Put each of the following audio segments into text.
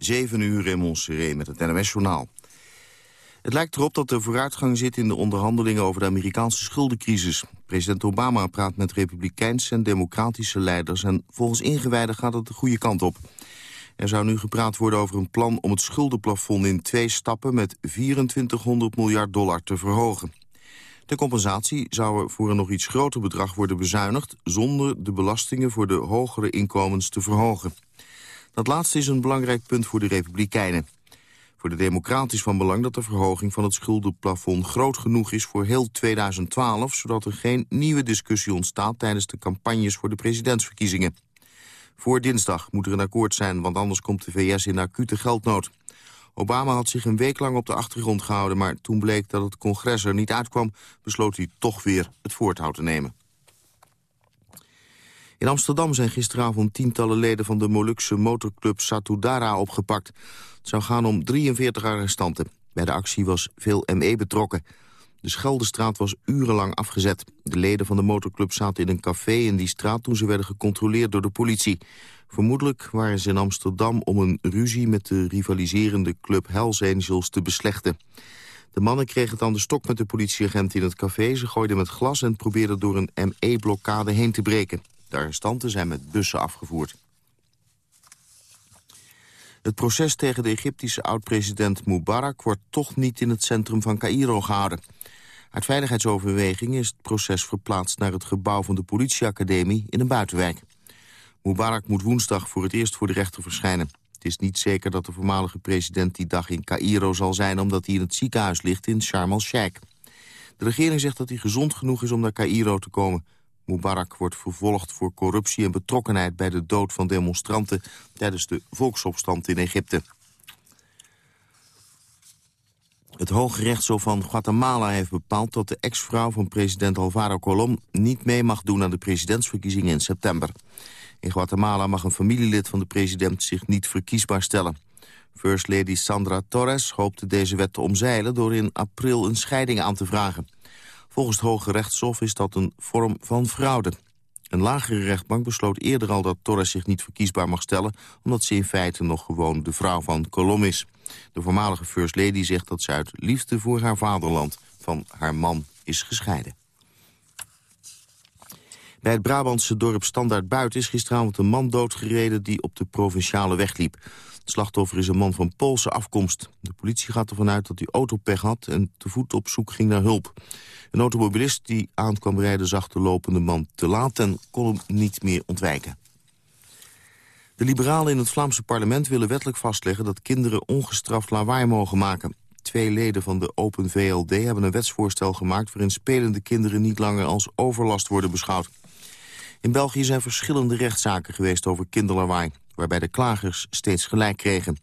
7 uur in Montserrat met het NMS-journaal. Het lijkt erop dat er vooruitgang zit in de onderhandelingen over de Amerikaanse schuldencrisis. President Obama praat met republikeinse en democratische leiders... en volgens ingewijden gaat het de goede kant op. Er zou nu gepraat worden over een plan om het schuldenplafond in twee stappen... met 2400 miljard dollar te verhogen. De compensatie zou er voor een nog iets groter bedrag worden bezuinigd... zonder de belastingen voor de hogere inkomens te verhogen. Dat laatste is een belangrijk punt voor de Republikeinen. Voor de democratisch van belang dat de verhoging van het schuldenplafond groot genoeg is voor heel 2012, zodat er geen nieuwe discussie ontstaat tijdens de campagnes voor de presidentsverkiezingen. Voor dinsdag moet er een akkoord zijn, want anders komt de VS in acute geldnood. Obama had zich een week lang op de achtergrond gehouden... maar toen bleek dat het congres er niet uitkwam... besloot hij toch weer het voortouw te nemen. In Amsterdam zijn gisteravond tientallen leden van de Molukse motorclub Satudara opgepakt. Het zou gaan om 43 arrestanten. Bij de actie was veel ME betrokken. De Scheldestraat was urenlang afgezet. De leden van de motorclub zaten in een café in die straat... toen ze werden gecontroleerd door de politie. Vermoedelijk waren ze in Amsterdam om een ruzie met de rivaliserende club Hells Angels te beslechten. De mannen kregen het aan de stok met de politieagent in het café. Ze gooiden met glas en probeerden door een ME-blokkade heen te breken. De arrestanten zijn met bussen afgevoerd. Het proces tegen de Egyptische oud-president Mubarak wordt toch niet in het centrum van Cairo gehouden. Uit veiligheidsoverwegingen is het proces verplaatst naar het gebouw van de politieacademie in een buitenwijk. Mubarak moet woensdag voor het eerst voor de rechter verschijnen. Het is niet zeker dat de voormalige president die dag in Cairo zal zijn... omdat hij in het ziekenhuis ligt in Sharm el-Sheikh. De regering zegt dat hij gezond genoeg is om naar Cairo te komen. Mubarak wordt vervolgd voor corruptie en betrokkenheid... bij de dood van demonstranten tijdens de volksopstand in Egypte. Het Hoge Rechtshof van Guatemala heeft bepaald dat de ex-vrouw van president Alvaro Colom niet mee mag doen aan de presidentsverkiezingen in september. In Guatemala mag een familielid van de president zich niet verkiesbaar stellen. First Lady Sandra Torres hoopte deze wet te omzeilen door in april een scheiding aan te vragen. Volgens het Hoge Rechtshof is dat een vorm van fraude. Een lagere rechtbank besloot eerder al dat Torres zich niet verkiesbaar mag stellen... omdat ze in feite nog gewoon de vrouw van Colom is. De voormalige First Lady zegt dat ze uit liefde voor haar vaderland... van haar man is gescheiden. Bij het Brabantse dorp Standaard Buiten is gisteravond een man doodgereden die op de provinciale weg liep. Slachtoffer is een man van Poolse afkomst. De politie gaat ervan uit dat hij autopech had en te voet op zoek ging naar hulp. Een automobilist die aankwam rijden zag de lopende man te laat en kon hem niet meer ontwijken. De liberalen in het Vlaamse parlement willen wettelijk vastleggen dat kinderen ongestraft lawaai mogen maken. Twee leden van de Open VLD hebben een wetsvoorstel gemaakt... waarin spelende kinderen niet langer als overlast worden beschouwd. In België zijn verschillende rechtszaken geweest over kinderlawaai... waarbij de klagers steeds gelijk kregen.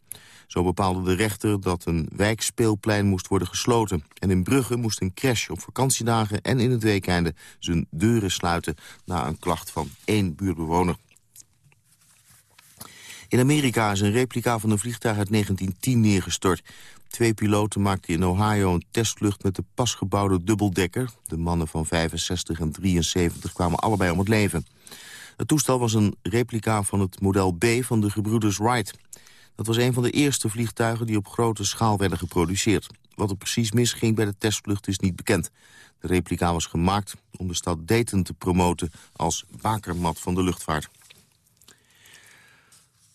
Zo bepaalde de rechter dat een wijkspeelplein moest worden gesloten. En in Brugge moest een crash op vakantiedagen en in het weekende zijn deuren sluiten... na een klacht van één buurtbewoner. In Amerika is een replica van een vliegtuig uit 1910 neergestort. Twee piloten maakten in Ohio een testvlucht met de pasgebouwde dubbeldekker. De mannen van 65 en 73 kwamen allebei om het leven. Het toestel was een replica van het model B van de gebroeders Wright. Dat was een van de eerste vliegtuigen die op grote schaal werden geproduceerd. Wat er precies misging bij de testvlucht is niet bekend. De replica was gemaakt om de stad Dayton te promoten als bakermat van de luchtvaart.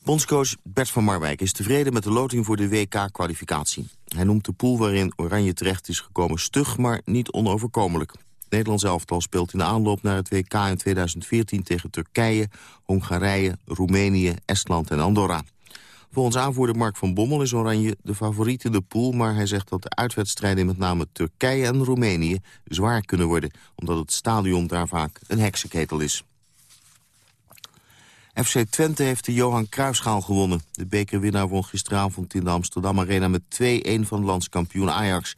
Bondscoach Bert van Marwijk is tevreden met de loting voor de WK-kwalificatie. Hij noemt de pool waarin Oranje terecht is gekomen stug, maar niet onoverkomelijk. Nederlands elftal speelt in de aanloop naar het WK in 2014 tegen Turkije, Hongarije, Roemenië, Estland en Andorra. Volgens aanvoerder Mark van Bommel is Oranje de favoriet in de pool... maar hij zegt dat de uitwedstrijden met name Turkije en Roemenië zwaar kunnen worden... omdat het stadion daar vaak een heksenketel is. FC Twente heeft de Johan Cruijffschaal gewonnen. De bekerwinnaar won gisteravond in de Amsterdam Arena met 2-1 van landskampioen Ajax.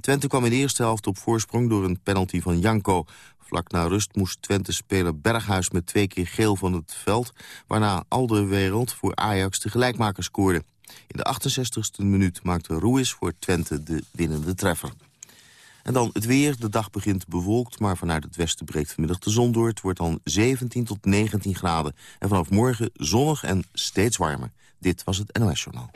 Twente kwam in de eerste helft op voorsprong door een penalty van Janko. Vlak na rust moest Twente-speler Berghuis met twee keer geel van het veld... waarna Alderwereld voor Ajax de gelijkmaker scoorde. In de 68e minuut maakte Ruiz voor Twente de winnende treffer. En dan het weer. De dag begint bewolkt, maar vanuit het westen breekt vanmiddag de zon door. Het wordt dan 17 tot 19 graden. En vanaf morgen zonnig en steeds warmer. Dit was het NOS Journaal.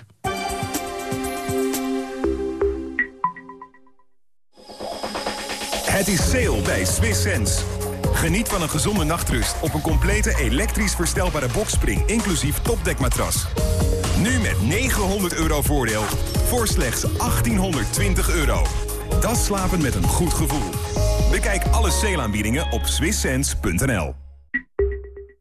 Het is sale bij Swiss Sense. Geniet van een gezonde nachtrust op een complete elektrisch verstelbare bokspring... inclusief topdekmatras. Nu met 900 euro voordeel voor slechts 1820 euro. Dat slapen met een goed gevoel. Bekijk alle sale op swisssense.nl.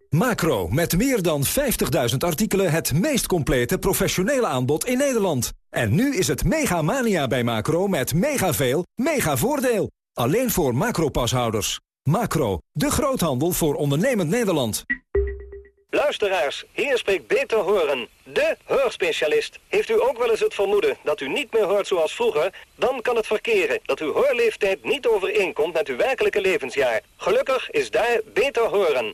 Macro, met meer dan 50.000 artikelen het meest complete professionele aanbod in Nederland. En nu is het mega mania bij Macro met mega veel, mega voordeel. Alleen voor Macro-pashouders. Macro, de groothandel voor ondernemend Nederland. Luisteraars, hier spreekt Beter Horen, de hoorspecialist. Heeft u ook wel eens het vermoeden dat u niet meer hoort zoals vroeger? Dan kan het verkeren dat uw hoorleeftijd niet overeenkomt met uw werkelijke levensjaar. Gelukkig is daar Beter Horen.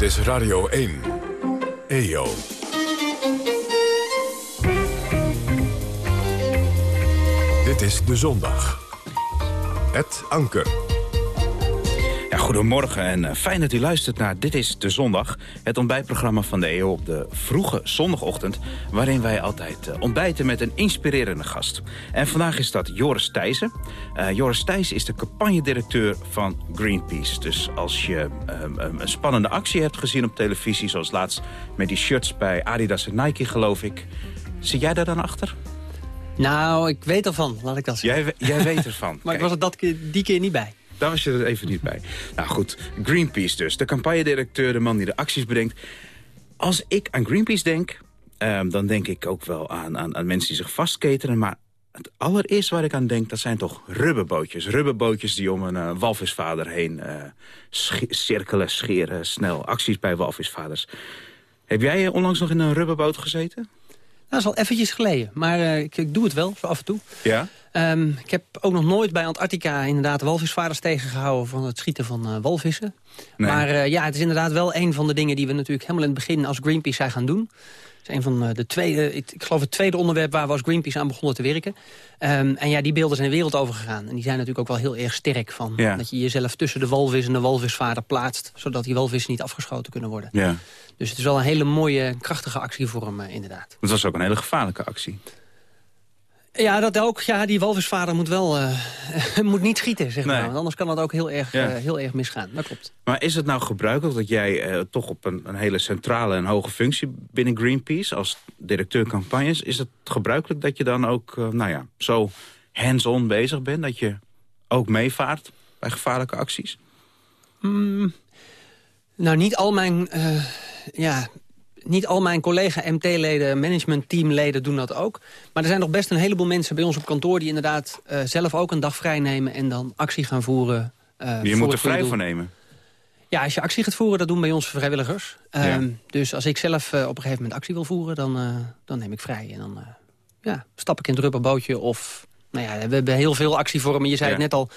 Dit is Radio 1. EO. Dit is De Zondag. Het Anker. Ja, goedemorgen en eh, fijn dat u luistert naar Dit is de Zondag. Het ontbijtprogramma van de EO op de vroege zondagochtend... waarin wij altijd uh, ontbijten met een inspirerende gast. En vandaag is dat Joris Thijssen. Uh, Joris Thijssen is de campagnedirecteur van Greenpeace. Dus als je een spannende actie hebt gezien op televisie... zoals laatst met die shirts bij Adidas en Nike, geloof ik... Zit jij daar dan achter? Nou, ik weet ervan, laat ik dat zeggen. Jij, jij weet ervan. maar ik was er dat die keer niet bij. Daar was je er even niet bij. Nou goed, Greenpeace dus. De campagnedirecteur, de man die de acties brengt. Als ik aan Greenpeace denk, ehm, dan denk ik ook wel aan, aan, aan mensen die zich vastketenen. Maar het allereerste waar ik aan denk, dat zijn toch rubberbootjes. Rubberbootjes die om een uh, walvisvader heen uh, cirkelen, scheren, snel. Acties bij walvisvaders. Heb jij onlangs nog in een rubberboot gezeten? Dat is al eventjes geleden, maar uh, ik, ik, doe het wel, zo af en toe. Ja? Um, ik heb ook nog nooit bij Antarctica inderdaad walvisvaders tegengehouden... van het schieten van uh, walvissen. Nee. Maar uh, ja, het is inderdaad wel een van de dingen die we natuurlijk helemaal in het begin als Greenpeace zijn gaan doen. Het is een van de tweede, ik, ik, geloof het tweede onderwerp waar we als Greenpeace aan begonnen te werken. Um, en ja, die beelden zijn de wereld overgegaan. En die zijn natuurlijk ook wel heel erg sterk van. Ja. Dat je jezelf tussen de walvis en de walvisvader plaatst... zodat die walvissen niet afgeschoten kunnen worden. Ja. Dus het is wel een hele mooie, krachtige actievorm uh, inderdaad. Het was ook een hele gevaarlijke actie. Ja, dat ook. Ja, die walvisvader moet wel uh, moet niet schieten, zeg maar. Nee. anders kan dat ook heel erg, ja. uh, heel erg misgaan. Dat klopt. Maar is het nou gebruikelijk dat jij uh, toch op een, een, hele centrale en hoge functie binnen Greenpeace... als directeur campagnes, is het gebruikelijk dat je dan ook nou ja, zo hands-on bezig bent? Dat je ook meevaart bij gevaarlijke acties? Mm, nou, niet al mijn... ja, niet al mijn collega-MT-leden, managementteamleden doen dat ook. Maar er zijn nog best een heleboel mensen bij ons op kantoor... die inderdaad uh, zelf ook een dag vrij nemen en dan actie gaan voeren. Uh, je moet er vrij voor nemen? Ja, als je actie gaat voeren, dat doen bij ons vrijwilligers. Ja. Um, dus als ik zelf uh, op een gegeven moment actie wil voeren, dan, dan neem ik vrij. En dan ja, stap ik in het rubberbootje of... Nou ja, we hebben heel veel actievormen. Je zei ja. het net al,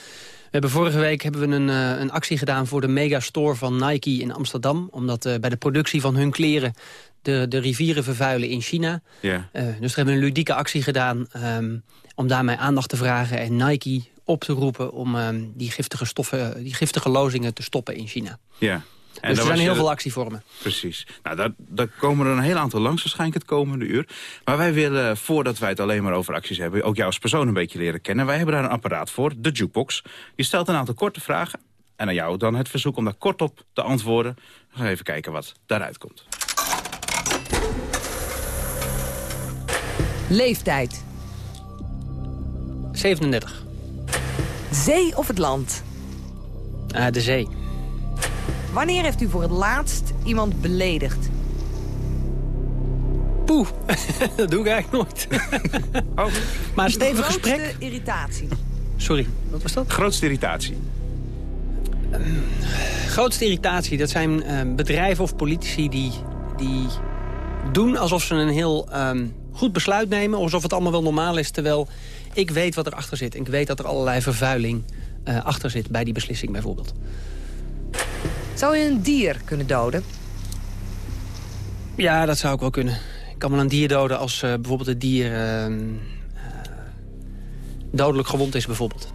hebben vorige week hebben we een, uh, een actie gedaan voor de megastore van Nike in Amsterdam. Omdat uh, bij de productie van hun kleren de, de rivieren vervuilen in China. Ja. Uh, dus we hebben een ludieke actie gedaan um, om daarmee aandacht te vragen en Nike op te roepen om um, die giftige stoffen, die giftige lozingen te stoppen in China. Ja. En dus er zijn heel veel actievormen. Precies. Nou, daar, daar komen er een heel aantal langs waarschijnlijk het komende uur. Maar wij willen, voordat wij het alleen maar over acties hebben... ook jou als persoon een beetje leren kennen. Wij hebben daar een apparaat voor, de Jukebox. Die stelt een aantal korte vragen. En aan jou dan het verzoek om daar kort op te antwoorden. We gaan even kijken wat daaruit komt. Leeftijd. 37. Zee of het land? Uh, de zee. Wanneer heeft u voor het laatst iemand beledigd? Poeh, dat doe ik eigenlijk nooit. oh. Maar een stevig gesprek... Grootste irritatie. Sorry, wat was dat? Grootste irritatie. Uh, grootste irritatie, dat zijn uh, bedrijven of politici die, die doen alsof ze een heel um, goed besluit nemen. Alsof het allemaal wel normaal is, terwijl ik weet wat erachter zit. En ik weet dat er allerlei vervuiling achter zit bij die beslissing bijvoorbeeld. Zou je een dier kunnen doden? Ja, dat zou ik wel kunnen. Ik kan wel een dier doden als bijvoorbeeld het dier ehm, dodelijk gewond is bijvoorbeeld.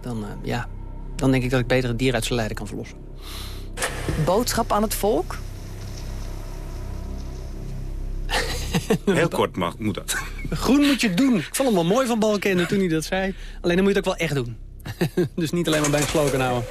Dan, ja, dan denk ik dat ik beter het dier uit zijn lijden kan verlossen. Boodschap aan het volk? Heel kort mag, moet dat. Groen moet je doen. Ik vond hem wel mooi van Balkenende toen hij dat zei. Alleen dan moet je het ook wel echt doen. dus niet alleen maar bij een slogan houden.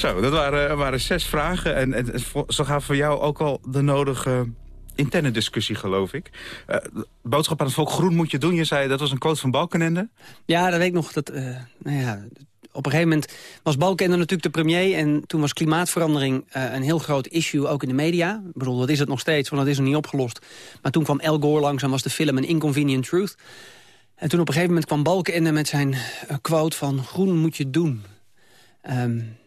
Zo, dat waren, waren zes vragen. En, en zo gaat voor jou ook al de nodige interne discussie, geloof ik. Uh, boodschap aan het volk, groen moet je doen. Je zei, dat was een quote van Balkenende. Ja, dat weet ik nog. Dat, uh, nou ja, op een gegeven moment was Balkenende natuurlijk de premier... en toen was klimaatverandering een heel groot issue, ook in de media. Ik bedoel, dat is het nog steeds, want dat is nog niet opgelost. Maar toen kwam Al Gore langs en was de film An Inconvenient Truth. En toen op een gegeven moment kwam Balkenende met zijn quote van... groen moet je doen. Um,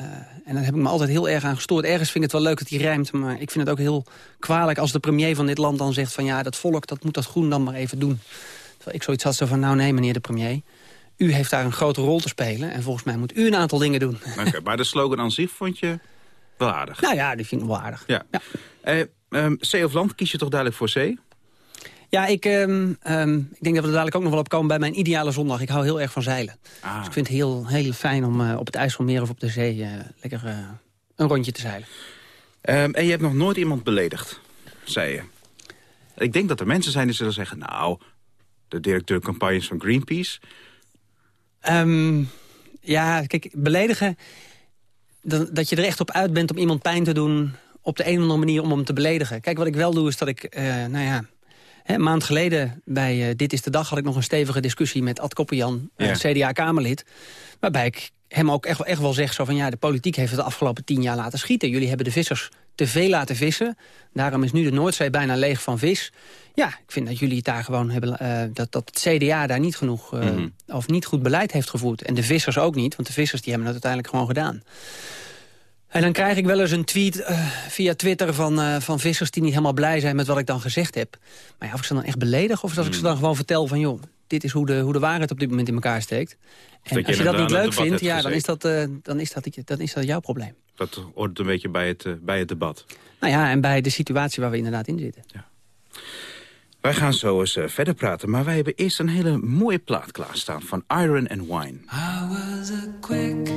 uh, en daar heb ik me altijd heel erg aan gestoord. Ergens vind ik het wel leuk dat hij rijmt, maar ik vind het ook heel kwalijk... als de premier van dit land dan zegt van ja, dat volk dat moet dat groen dan maar even doen. Terwijl ik zoiets had zo van nou nee, meneer de premier u heeft daar een grote rol te spelen. En volgens mij moet u een aantal dingen doen. Oké, maar de slogan aan zich vond je wel aardig? Nou ja, die vind ik wel aardig. Ja. ja. Uh, um, zee of land, kies je toch duidelijk voor zee? Ja, ik, um, um, ik denk dat we er dadelijk ook nog wel op komen bij mijn ideale zondag. Ik hou heel erg van zeilen. Ah. Dus ik vind het heel, heel fijn om uh, op het IJsselmeer of op de zee uh, lekker uh, een rondje te zeilen. en je hebt nog nooit iemand beledigd, zei je. Ik denk dat er mensen zijn die zullen zeggen... nou, de directeur campagnes van Greenpeace... Ja, kijk, beledigen... Dat, dat je er echt op uit bent om iemand pijn te doen... op de een of andere manier om hem te beledigen. Kijk, wat ik wel doe is dat ik, nou ja... Een maand geleden bij uh, Dit is de Dag had ik nog een stevige discussie met Ad Koppenjan, ja. CDA-Kamerlid. Waarbij ik hem ook echt, echt wel zeg zo van ja, de politiek heeft het de afgelopen tien jaar laten schieten. Jullie hebben de vissers te veel laten vissen. Daarom is nu de Noordzee bijna leeg van vis. Ja, ik vind dat jullie het daar gewoon hebben... Uh, dat, dat het CDA daar niet genoeg... Uh, mm -hmm. of niet goed beleid heeft gevoerd. En de vissers ook niet, want de vissers die hebben het uiteindelijk gewoon gedaan. En dan krijg ik wel eens een tweet uh, via Twitter van, van vissers... die niet helemaal blij zijn met wat ik dan gezegd heb. Maar ja, of ik ze dan echt beledig... of als ik ze dan gewoon vertel van... joh, dit is hoe de, hoe de waarheid op dit moment in elkaar steekt. En als je dat niet leuk vindt, ja, dan, is dat, uh, dan, is dat, dan is dat jouw probleem. Dat hoort een beetje bij het, uh, bij het debat. Nou ja, en bij de situatie waar we inderdaad in zitten. Ja. Wij gaan zo eens uh, verder praten, maar wij hebben eerst een hele mooie plaat klaarstaan van Iron and Wine. I was a quick,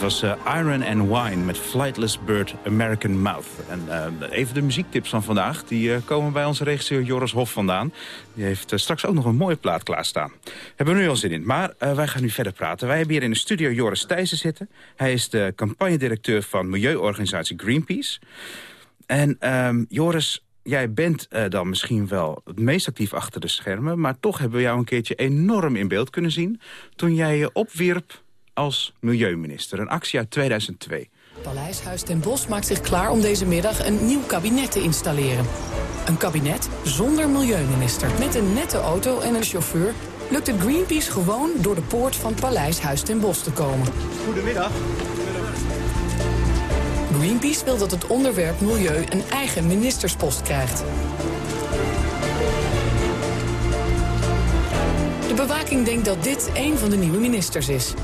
Dat was uh, Iron and Wine met Flightless Bird American Mouth. En uh, even de muziektips van vandaag. Die uh, komen bij onze regisseur Joris Hof vandaan. Die heeft straks ook nog een mooie plaat klaarstaan. Hebben we nu al zin in. Maar wij gaan nu verder praten. Wij hebben hier in de studio Joris Thijssen zitten. Hij is de campagnedirecteur van milieuorganisatie Greenpeace. En ehm, Joris, jij bent dan misschien wel het meest actief achter de schermen... maar toch hebben we jou een keertje enorm in beeld kunnen zien... toen jij je opwierp als milieuminister. Een actie uit 2002. Paleishuis ten Bosch maakt zich klaar om deze middag een nieuw kabinet te installeren. Een kabinet zonder milieuminister. Met een nette auto en een chauffeur lukt het Greenpeace gewoon door de poort van Paleishuis ten Bosch te komen. Goedemiddag. Greenpeace wil dat het onderwerp milieu een eigen ministerspost krijgt. De bewaking denkt dat dit een van de nieuwe ministers is.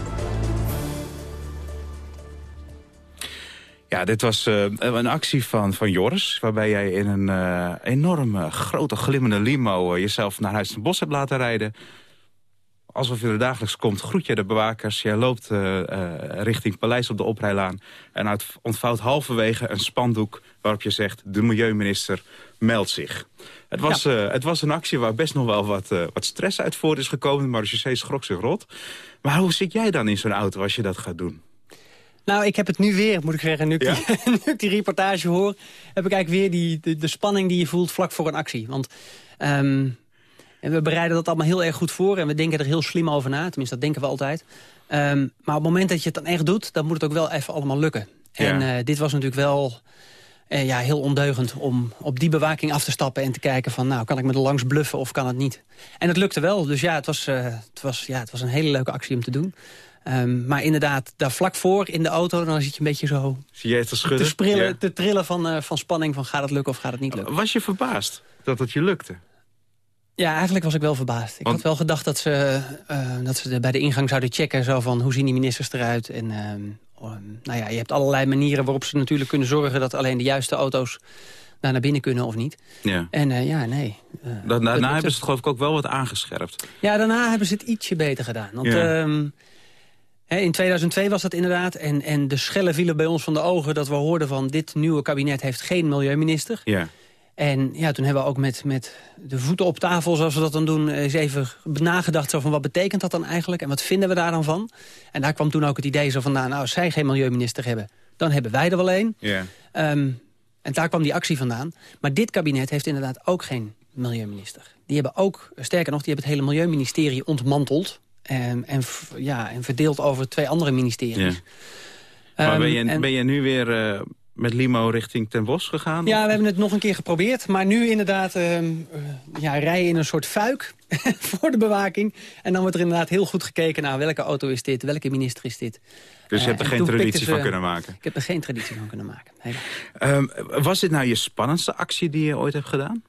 Ja, dit was uh, een actie van, van Joris... waarbij jij in een uh, enorme, grote, glimmende limo... Uh, jezelf naar Huis ten Bos hebt laten rijden. Alsof je er dagelijks komt, groet je de bewakers. Jij loopt richting Paleis op de oprijlaan... en uit, ontvouwt halverwege een spandoek waarop je zegt... de milieuminister meldt zich. Het was, ja. het was een actie waar best nog wel wat, wat stress uit voort is gekomen. Maar de schrok zich rot. Maar hoe zit jij dan in zo'n auto als je dat gaat doen? Nou, ik heb het nu weer, moet ik zeggen. Nu ik, die, nu ik die reportage hoor, heb ik eigenlijk weer die, de, de, spanning die je voelt vlak voor een actie. Want um, we bereiden dat allemaal heel erg goed voor en we denken er heel slim over na. Tenminste, dat denken we altijd. Um, maar op het moment dat je het dan echt doet, dan moet het ook wel even allemaal lukken. En uh, dit was natuurlijk wel uh, ja, heel ondeugend om op die bewaking af te stappen... en te kijken van, nou, kan ik me er langs bluffen of kan het niet? En het lukte wel, dus ja, het was, uh, het was, ja, het was een hele leuke actie om te doen. Um, maar inderdaad, daar vlak voor in de auto... dan zit je een beetje zo Zie jij te, schudden? te, sprillen, ja. te trillen van, uh, van spanning... van gaat het lukken of gaat het niet lukken. Was je verbaasd dat het je lukte? Ja, eigenlijk was ik wel verbaasd. Ik Want... had wel gedacht dat ze, uh, dat ze bij de ingang zouden checken... Zo van, hoe zien die ministers eruit? En, uh, um, nou ja, je hebt allerlei manieren waarop ze natuurlijk kunnen zorgen... dat alleen de juiste auto's daar naar binnen kunnen of niet. Ja. En uh, ja, nee. Uh, daarna hebben ze het geloof ik ook wel wat aangescherpt. Ja, daarna hebben ze het ietsje beter gedaan. Want... Ja. Um, in 2002 was dat inderdaad. En, en de schellen vielen bij ons van de ogen dat we hoorden van... dit nieuwe kabinet heeft geen milieuminister. Ja. En ja, toen hebben we ook met, met de voeten op tafel, zoals we dat dan doen... eens even nagedacht zo van wat betekent dat dan eigenlijk... en wat vinden we daar dan van. En daar kwam toen ook het idee zo vandaan... nou, als zij geen milieuminister hebben, dan hebben wij er wel een. Ja. Um, en daar kwam die actie vandaan. Maar dit kabinet heeft inderdaad ook geen milieuminister. Die hebben ook, sterker nog, die hebben het hele milieuministerie ontmanteld... En, en, ja, en verdeeld over twee andere ministeries. Ja. Maar ben je, en, ben je nu weer uh, met limo richting Ten Bosch gegaan? Ja, we hebben het nog een keer geprobeerd. Maar nu inderdaad uh, ja, rijden in een soort fuik voor de bewaking. En dan wordt er inderdaad heel goed gekeken naar welke auto is dit, welke minister is dit. Dus je hebt er geen traditie ze, van kunnen maken? Ik heb er geen traditie van kunnen maken. Um, was dit nou je spannendste actie die je ooit hebt gedaan?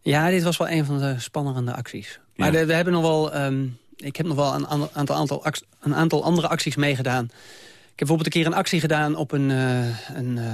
Ja, dit was wel een van de spannende acties. Maar de, we hebben nog wel, um, ik heb nog wel een aantal, aantal, een aantal andere acties meegedaan. Ik heb bijvoorbeeld een keer een actie gedaan op een, uh, een uh,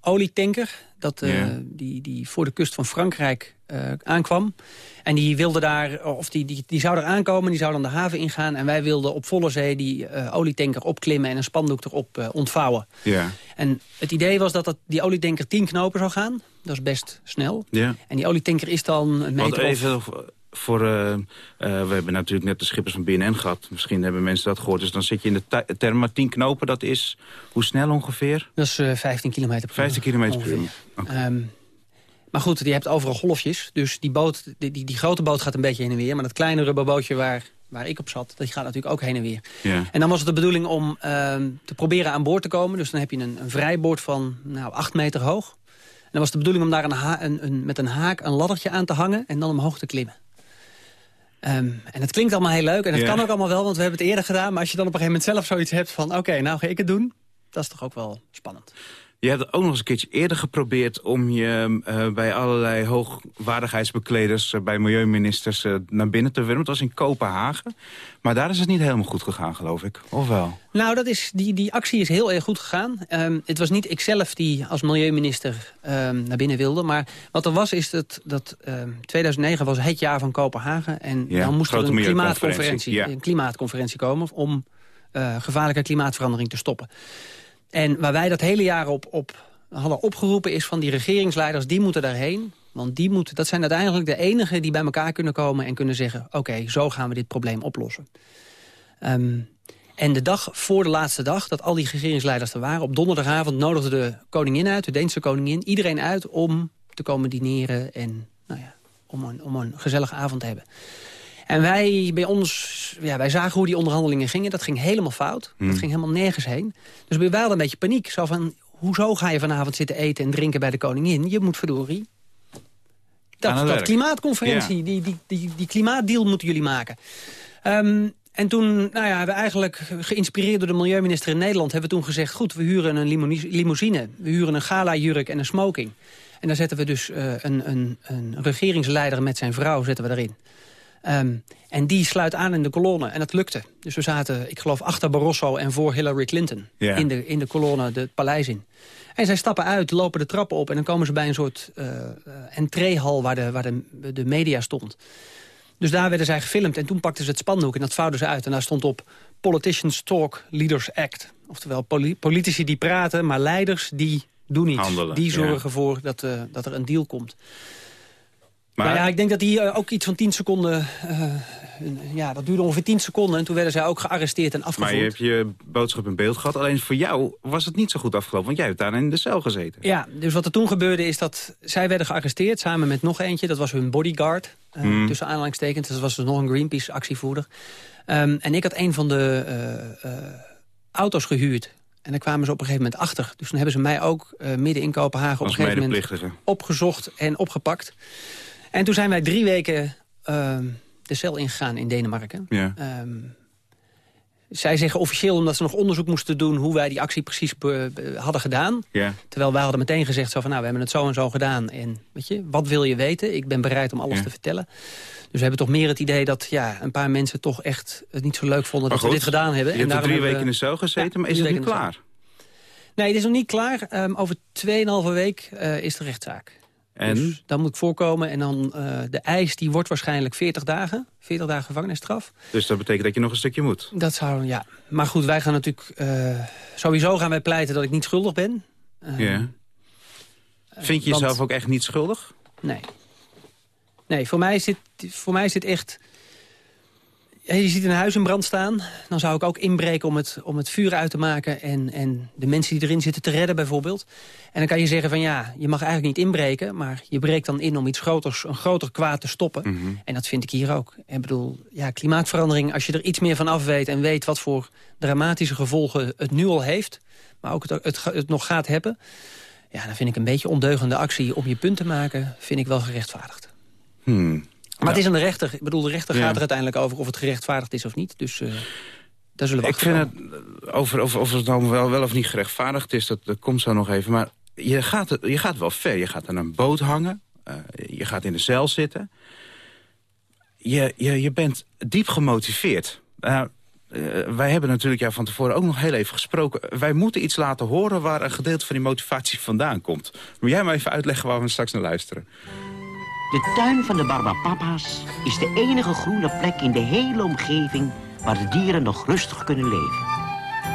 olietanker. Dat, uh, ja. die, die voor de kust van Frankrijk aankwam. En die wilde daar, of die, die, die zou er aankomen, die zou dan de haven ingaan. En wij wilden op volle zee die olietanker opklimmen en een spandoek erop ontvouwen. Ja. En het idee was dat, dat die olietanker 10 knopen zou gaan. Dat is best snel. Ja. En die olietanker is dan een meter even, of voor, uh, uh, we hebben natuurlijk net de schippers van BNN gehad. Misschien hebben mensen dat gehoord. Dus dan zit je in de term maar 10 knopen. Dat is hoe snel ongeveer? Dat is uh, 15 kilometer per 15 kilometer per uur. Okay. Um, maar goed, je hebt overal golfjes. Dus die, boot, die, die, die, grote boot gaat een beetje heen en weer. Maar dat kleine rubberbootje waar, waar ik op zat, dat gaat natuurlijk ook heen en weer. Ja. En dan was het de bedoeling om te proberen aan boord te komen. Dus dan heb je een, een vrijboord van nou, 8 meter hoog. En dan was de bedoeling om daar een een, een, met een haak een laddertje aan te hangen... en dan omhoog te klimmen. Um, en het klinkt allemaal heel leuk en het yeah. kan ook allemaal wel, want we hebben het eerder gedaan. Maar als je dan op een gegeven moment zelf zoiets hebt van... oké, okay, nou ga ik het doen, dat is toch ook wel spannend. Je hebt het ook nog eens een keertje eerder geprobeerd... om je uh, bij allerlei hoogwaardigheidsbekleders, uh, bij milieuministers... Uh, naar binnen te wurmen. Het was in Kopenhagen. Maar daar is het niet helemaal goed gegaan, geloof ik. Of wel? Nou, dat is, die, die actie is heel erg goed gegaan. Um, het was niet ikzelf die als milieuminister um, naar binnen wilde. Maar wat er was, is dat, dat um, 2009 was het jaar van Kopenhagen. En ja, dan moest er een klimaatconferentie, ja. een klimaatconferentie komen... om gevaarlijke klimaatverandering te stoppen. En waar wij dat hele jaar op, op hadden opgeroepen is van die regeringsleiders, die moeten daarheen. Want die moeten, dat zijn uiteindelijk de enigen die bij elkaar kunnen komen... en kunnen zeggen, oké, zo gaan we dit probleem oplossen. Ehm, en de dag voor de laatste dag, dat al die regeringsleiders er waren... op donderdagavond nodigde de koningin uit, de Deense koningin... iedereen uit om te komen dineren en nou ja, om, een, om een gezellige avond te hebben. En wij bij ons, ja, wij zagen hoe die onderhandelingen gingen. Dat ging helemaal fout. Dat hmm. ging helemaal nergens heen. Dus wij hadden een beetje paniek. Zo van, hoezo ga je vanavond zitten eten en drinken bij de koningin? Je moet verdorie... Dat, dat klimaatconferentie, die, die, die, die klimaatdeal moeten jullie maken. Ehm, en toen nou ja, we eigenlijk geïnspireerd door de milieuminister in Nederland... hebben we toen gezegd, goed, we huren een limousine. We huren een gala-jurk en een smoking. En daar zetten we dus uh, een, een, een regeringsleider met zijn vrouw zetten we erin. Ehm, en die sluit aan in de kolonne. En dat lukte. Dus we zaten, ik geloof, achter Barroso en voor Hillary Clinton. In, de, in de kolonne, het paleis in. En zij stappen uit, lopen de trappen op... en dan komen ze bij een soort uh, entreehal waar, de, waar de, de media stond. Dus daar werden zij gefilmd. En toen pakten ze het spandoek en dat vouwden ze uit. En daar stond op Politicians Talk, Leaders Act. Oftewel politici die praten, maar leiders die doen iets. Handelen, die zorgen ervoor dat, uh, dat er een deal komt. Maar nou ja, ik denk dat die uh, ook iets van 10 seconden... Uh, ja, dat duurde ongeveer 10 seconden. En toen werden zij ook gearresteerd en afgevoerd. Maar je hebt je boodschap in beeld gehad. Alleen voor jou was het niet zo goed afgelopen. Want jij hebt daar in de cel gezeten. Ja, dus wat er toen gebeurde is dat zij werden gearresteerd... samen met nog eentje. Dat was hun bodyguard. Uh, Tussen aanhalingstekens. Dat was dus nog een Greenpeace-actievoerder. Um, en ik had een van de auto's gehuurd. En daar kwamen ze op een gegeven moment achter. Dus toen hebben ze mij ook midden in Kopenhagen... op een gegeven moment opgezocht en opgepakt. En toen zijn wij drie weken ehm, de cel ingegaan in Denemarken. Ja. Ehm, zij zeggen officieel omdat ze nog onderzoek moesten doen... hoe wij die actie precies hadden gedaan. Ja. Terwijl wij hadden meteen gezegd zo van... nou, we hebben het zo en zo gedaan. En weet je, wat wil je weten? Ik ben bereid om alles te vertellen. Dus we hebben toch meer het idee dat ja, een paar mensen toch echt het niet zo leuk vonden... dat we dit gedaan hebben. Je en hebt drie weken in de cel gezeten, maar is het nu klaar? Nee, het is nog niet klaar. Um, over 2,5 week uh, is de rechtszaak. En? Dus dat moet voorkomen. En dan uh, de eis die wordt waarschijnlijk 40 dagen. 40 dagen gevangenisstraf. Dus dat betekent dat je nog een stukje moet? Dat zou, ja. Maar goed, wij gaan natuurlijk... Uh, sowieso gaan wij pleiten dat ik niet schuldig ben. Uh, ja. Vind je jezelf ook echt niet schuldig? Nee. Nee, voor mij is dit, voor mij is dit echt je ziet een huis in brand staan. Dan zou ik ook inbreken om het, om het vuur uit te maken... En, en de mensen die erin zitten te redden bijvoorbeeld. En dan kan je zeggen van ja, je mag eigenlijk niet inbreken... maar je breekt dan in om iets groters, een groter kwaad te stoppen. Mhm. En dat vind ik hier ook. Ik bedoel, ja, klimaatverandering, als je er iets meer van af weet... en weet wat voor dramatische gevolgen het nu al heeft... maar ook het, het, het nog gaat hebben... ja, dan vind ik een beetje ondeugende actie om je punt te maken... vind ik wel gerechtvaardigd. Hmm. Maar het is aan de rechter. Ik bedoel, de rechter gaat er uiteindelijk over of het gerechtvaardigd is of niet. Dus uh, daar zullen we Ik vind het, over, over of het nou wel, wel of niet gerechtvaardigd is, dat, dat komt zo nog even. Maar je gaat, je gaat wel ver. Je gaat aan een boot hangen. Uh, je gaat in de cel zitten. Je, je, je bent diep gemotiveerd. Uh, wij hebben natuurlijk ja, van tevoren ook nog heel even gesproken. Wij moeten iets laten horen waar een gedeelte van die motivatie vandaan komt. Moet jij maar even uitleggen waar we straks naar luisteren? De tuin van de Barbapapa's is de enige groene plek in de hele omgeving... waar de dieren nog rustig kunnen leven.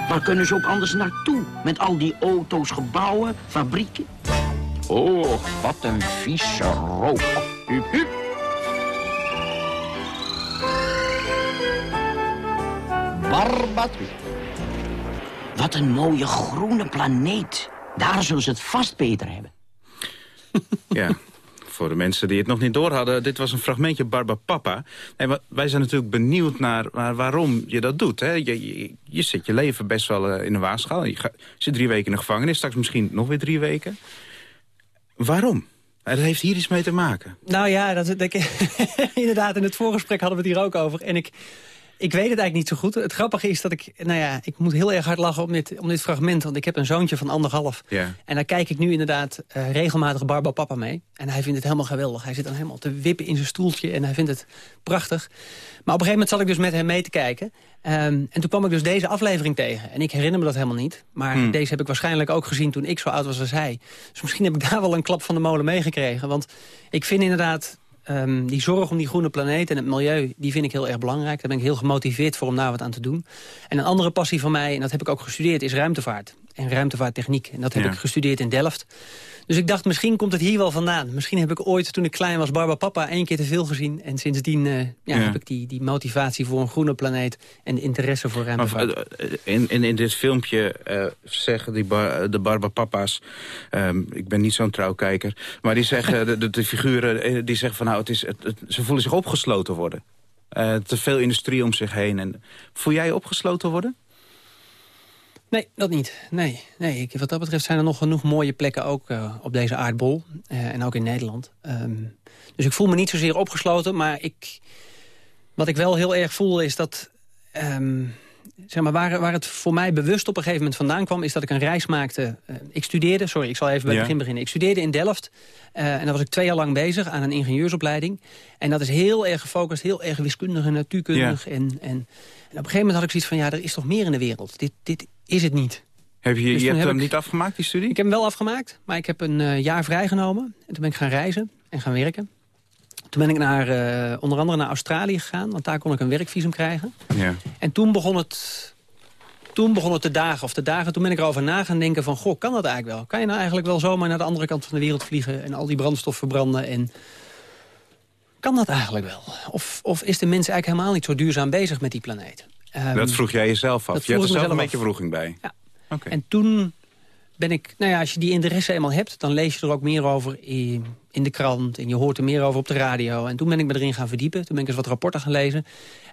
Waar kunnen ze ook anders naartoe met al die auto's, gebouwen, fabrieken? Oh, wat een vieze rook. Hup, hup. Barbatu. Wat een mooie groene planeet. Daar zullen ze het vast beter hebben. Ja, voor de mensen die het nog niet door hadden... dit was een fragmentje Barbapapa. En wij zijn natuurlijk benieuwd naar, waarom je dat doet. Hè? Je, je, zit je leven best wel eh, in een waarschaal. Je, zit drie weken in de gevangenis, straks misschien nog weer drie weken. Waarom? Dat heeft hier iets mee te maken. Nou ja, dat, dat, inderdaad, in het voorgesprek hadden we het hier ook over. En ik, ik weet het eigenlijk niet zo goed. Het grappige is dat ik, nou ja, ik moet heel erg hard lachen om dit, om dit fragment. Want ik heb een zoontje van anderhalf. Ja. En daar kijk ik nu inderdaad uh, regelmatig Barbo Papa mee. En hij vindt het helemaal geweldig. Hij zit dan helemaal te wippen in zijn stoeltje en hij vindt het prachtig. Maar op een gegeven moment zat ik dus met hem mee te kijken. Um, en toen kwam ik dus deze aflevering tegen. En ik herinner me dat helemaal niet. Maar hmm. deze heb ik waarschijnlijk ook gezien toen ik zo oud was als hij. Dus misschien heb ik daar wel een klap van de molen meegekregen. Want ik vind inderdaad Ehm, die zorg om die groene planeet en het milieu, die vind ik heel erg belangrijk. Daar ben ik heel gemotiveerd voor om daar wat aan te doen. En een andere passie van mij, en dat heb ik ook gestudeerd, is ruimtevaart. En ruimtevaarttechniek. En dat heb ik gestudeerd in Delft. Dus ik dacht, misschien komt het hier wel vandaan. Misschien heb ik ooit, toen ik klein was, Barba Papa één keer te veel gezien. En sindsdien uh, ja, heb ik die, die motivatie voor een groene planeet... en interesse voor ruimtevaart. Maar, eh, in, in, in dit filmpje uh, zeggen die bar, de Barba Papa's... Um, ik ben niet zo'n trouwkijker... maar die zeggen, de, de, de, figuren die zeggen van... nou, het is, het, het, ze voelen zich opgesloten worden. Uh, te veel industrie om zich heen. En, voel jij je opgesloten worden? Nee, dat niet. Nee, nee. Wat dat betreft zijn er nog genoeg mooie plekken ook uh, op deze aardbol. Uh, en ook in Nederland. Um, dus ik voel me niet zozeer opgesloten. Maar ik, wat ik wel heel erg voel is dat... Um, zeg maar, waar, waar het voor mij bewust op een gegeven moment vandaan kwam... is dat ik een reis maakte. Uh, ik studeerde, sorry, ik zal even bij het begin beginnen. Ik studeerde in Delft. en daar was ik twee jaar lang bezig aan een ingenieursopleiding. En dat is heel erg gefocust, heel erg wiskundig en natuurkundig. Ja. En, en een gegeven moment had ik zoiets van, ja, er is toch meer in de wereld. Dit, dit is het niet. Heb je, dus je hebt hem niet afgemaakt, die studie? Ik heb hem wel afgemaakt, maar ik heb een uh, jaar vrijgenomen. En toen ben ik gaan reizen en gaan werken. Toen ben ik naar, uh, onder andere naar Australië gegaan, want daar kon ik een werkvisum krijgen. Ja. En toen begon het toen begon het te dagen of te dagen. Toen ben ik erover na gaan denken van, goh, kan dat eigenlijk wel? Kan je nou eigenlijk wel zomaar naar de andere kant van de wereld vliegen... en al die brandstof verbranden en kan dat eigenlijk wel? Of, of is de mens eigenlijk helemaal niet zo duurzaam bezig met die planeet? Um, dat vroeg jij jezelf af. Je had er zelf een beetje vroeging bij. Ja. Okay. En toen ben ik... Nou ja, als je die interesse eenmaal hebt... dan lees je er ook meer over in, in, de krant. En je hoort er meer over op de radio. En toen ben ik me erin gaan verdiepen. Toen ben ik eens wat rapporten gaan lezen.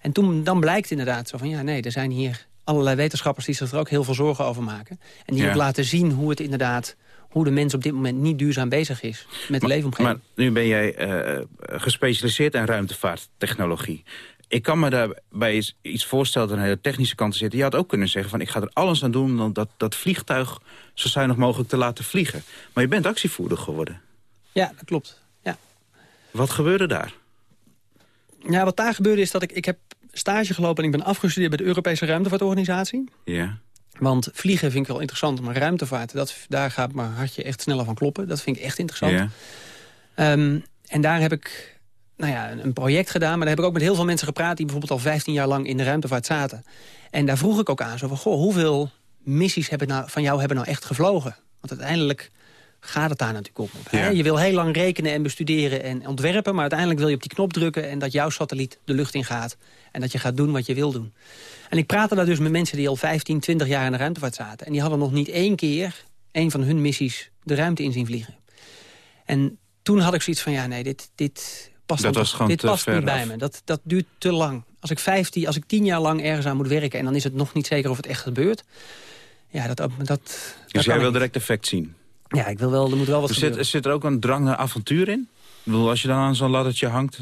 En toen dan blijkt inderdaad zo van... ja, nee, er zijn hier allerlei wetenschappers... die zich er ook heel veel zorgen over maken. En die ja. ook laten zien hoe het inderdaad hoe de mens op dit moment niet duurzaam bezig is met de leefomgeving. Maar nu ben jij uh, gespecialiseerd in ruimtevaarttechnologie. Ik kan me daarbij iets voorstellen dat een hele technische kant zitten. Je had ook kunnen zeggen van ik ga er alles aan doen om dat, dat vliegtuig zo zuinig mogelijk te laten vliegen. Maar je bent actievoerder geworden. Ja, dat klopt. Ja. Wat gebeurde daar? Ja, wat daar gebeurde is dat ik, ik heb stage gelopen en ik ben afgestudeerd bij de Europese Ruimtevaartorganisatie. Ja. Want vliegen vind ik wel interessant, maar ruimtevaart, dat, daar gaat mijn hartje echt sneller van kloppen. Dat vind ik echt interessant. Um, en daar heb ik nou ja, een project gedaan, maar daar heb ik ook met heel veel mensen gepraat... die bijvoorbeeld al 15 jaar lang in de ruimtevaart zaten. En daar vroeg ik ook aan, zo van, goh, hoeveel missies hebben nou, van jou hebben nou echt gevlogen? Want uiteindelijk gaat het daar natuurlijk op. Ja. Je wil heel lang rekenen en bestuderen en ontwerpen... maar uiteindelijk wil je op die knop drukken en dat jouw satelliet de lucht in gaat. En dat je gaat doen wat je wil doen. En ik praatte daar dus met mensen die al 15, 20 jaar in de ruimtevaart zaten. En die hadden nog niet één keer een van hun missies de ruimte in zien vliegen. En toen had ik zoiets van, ja nee, dit, dit past, dat was dit past niet bij me. Dat, dat duurt te lang. Als ik, 15, als ik tien jaar lang ergens aan moet werken... en dan is het nog niet zeker of het echt gebeurt... Ja, dat, dat, dus jij wil direct effect zien? Ja, ik wil wel, er moet wel wat er zit, zit, er ook een drang naar avontuur in? Ik bedoel, als je dan aan zo'n laddertje hangt...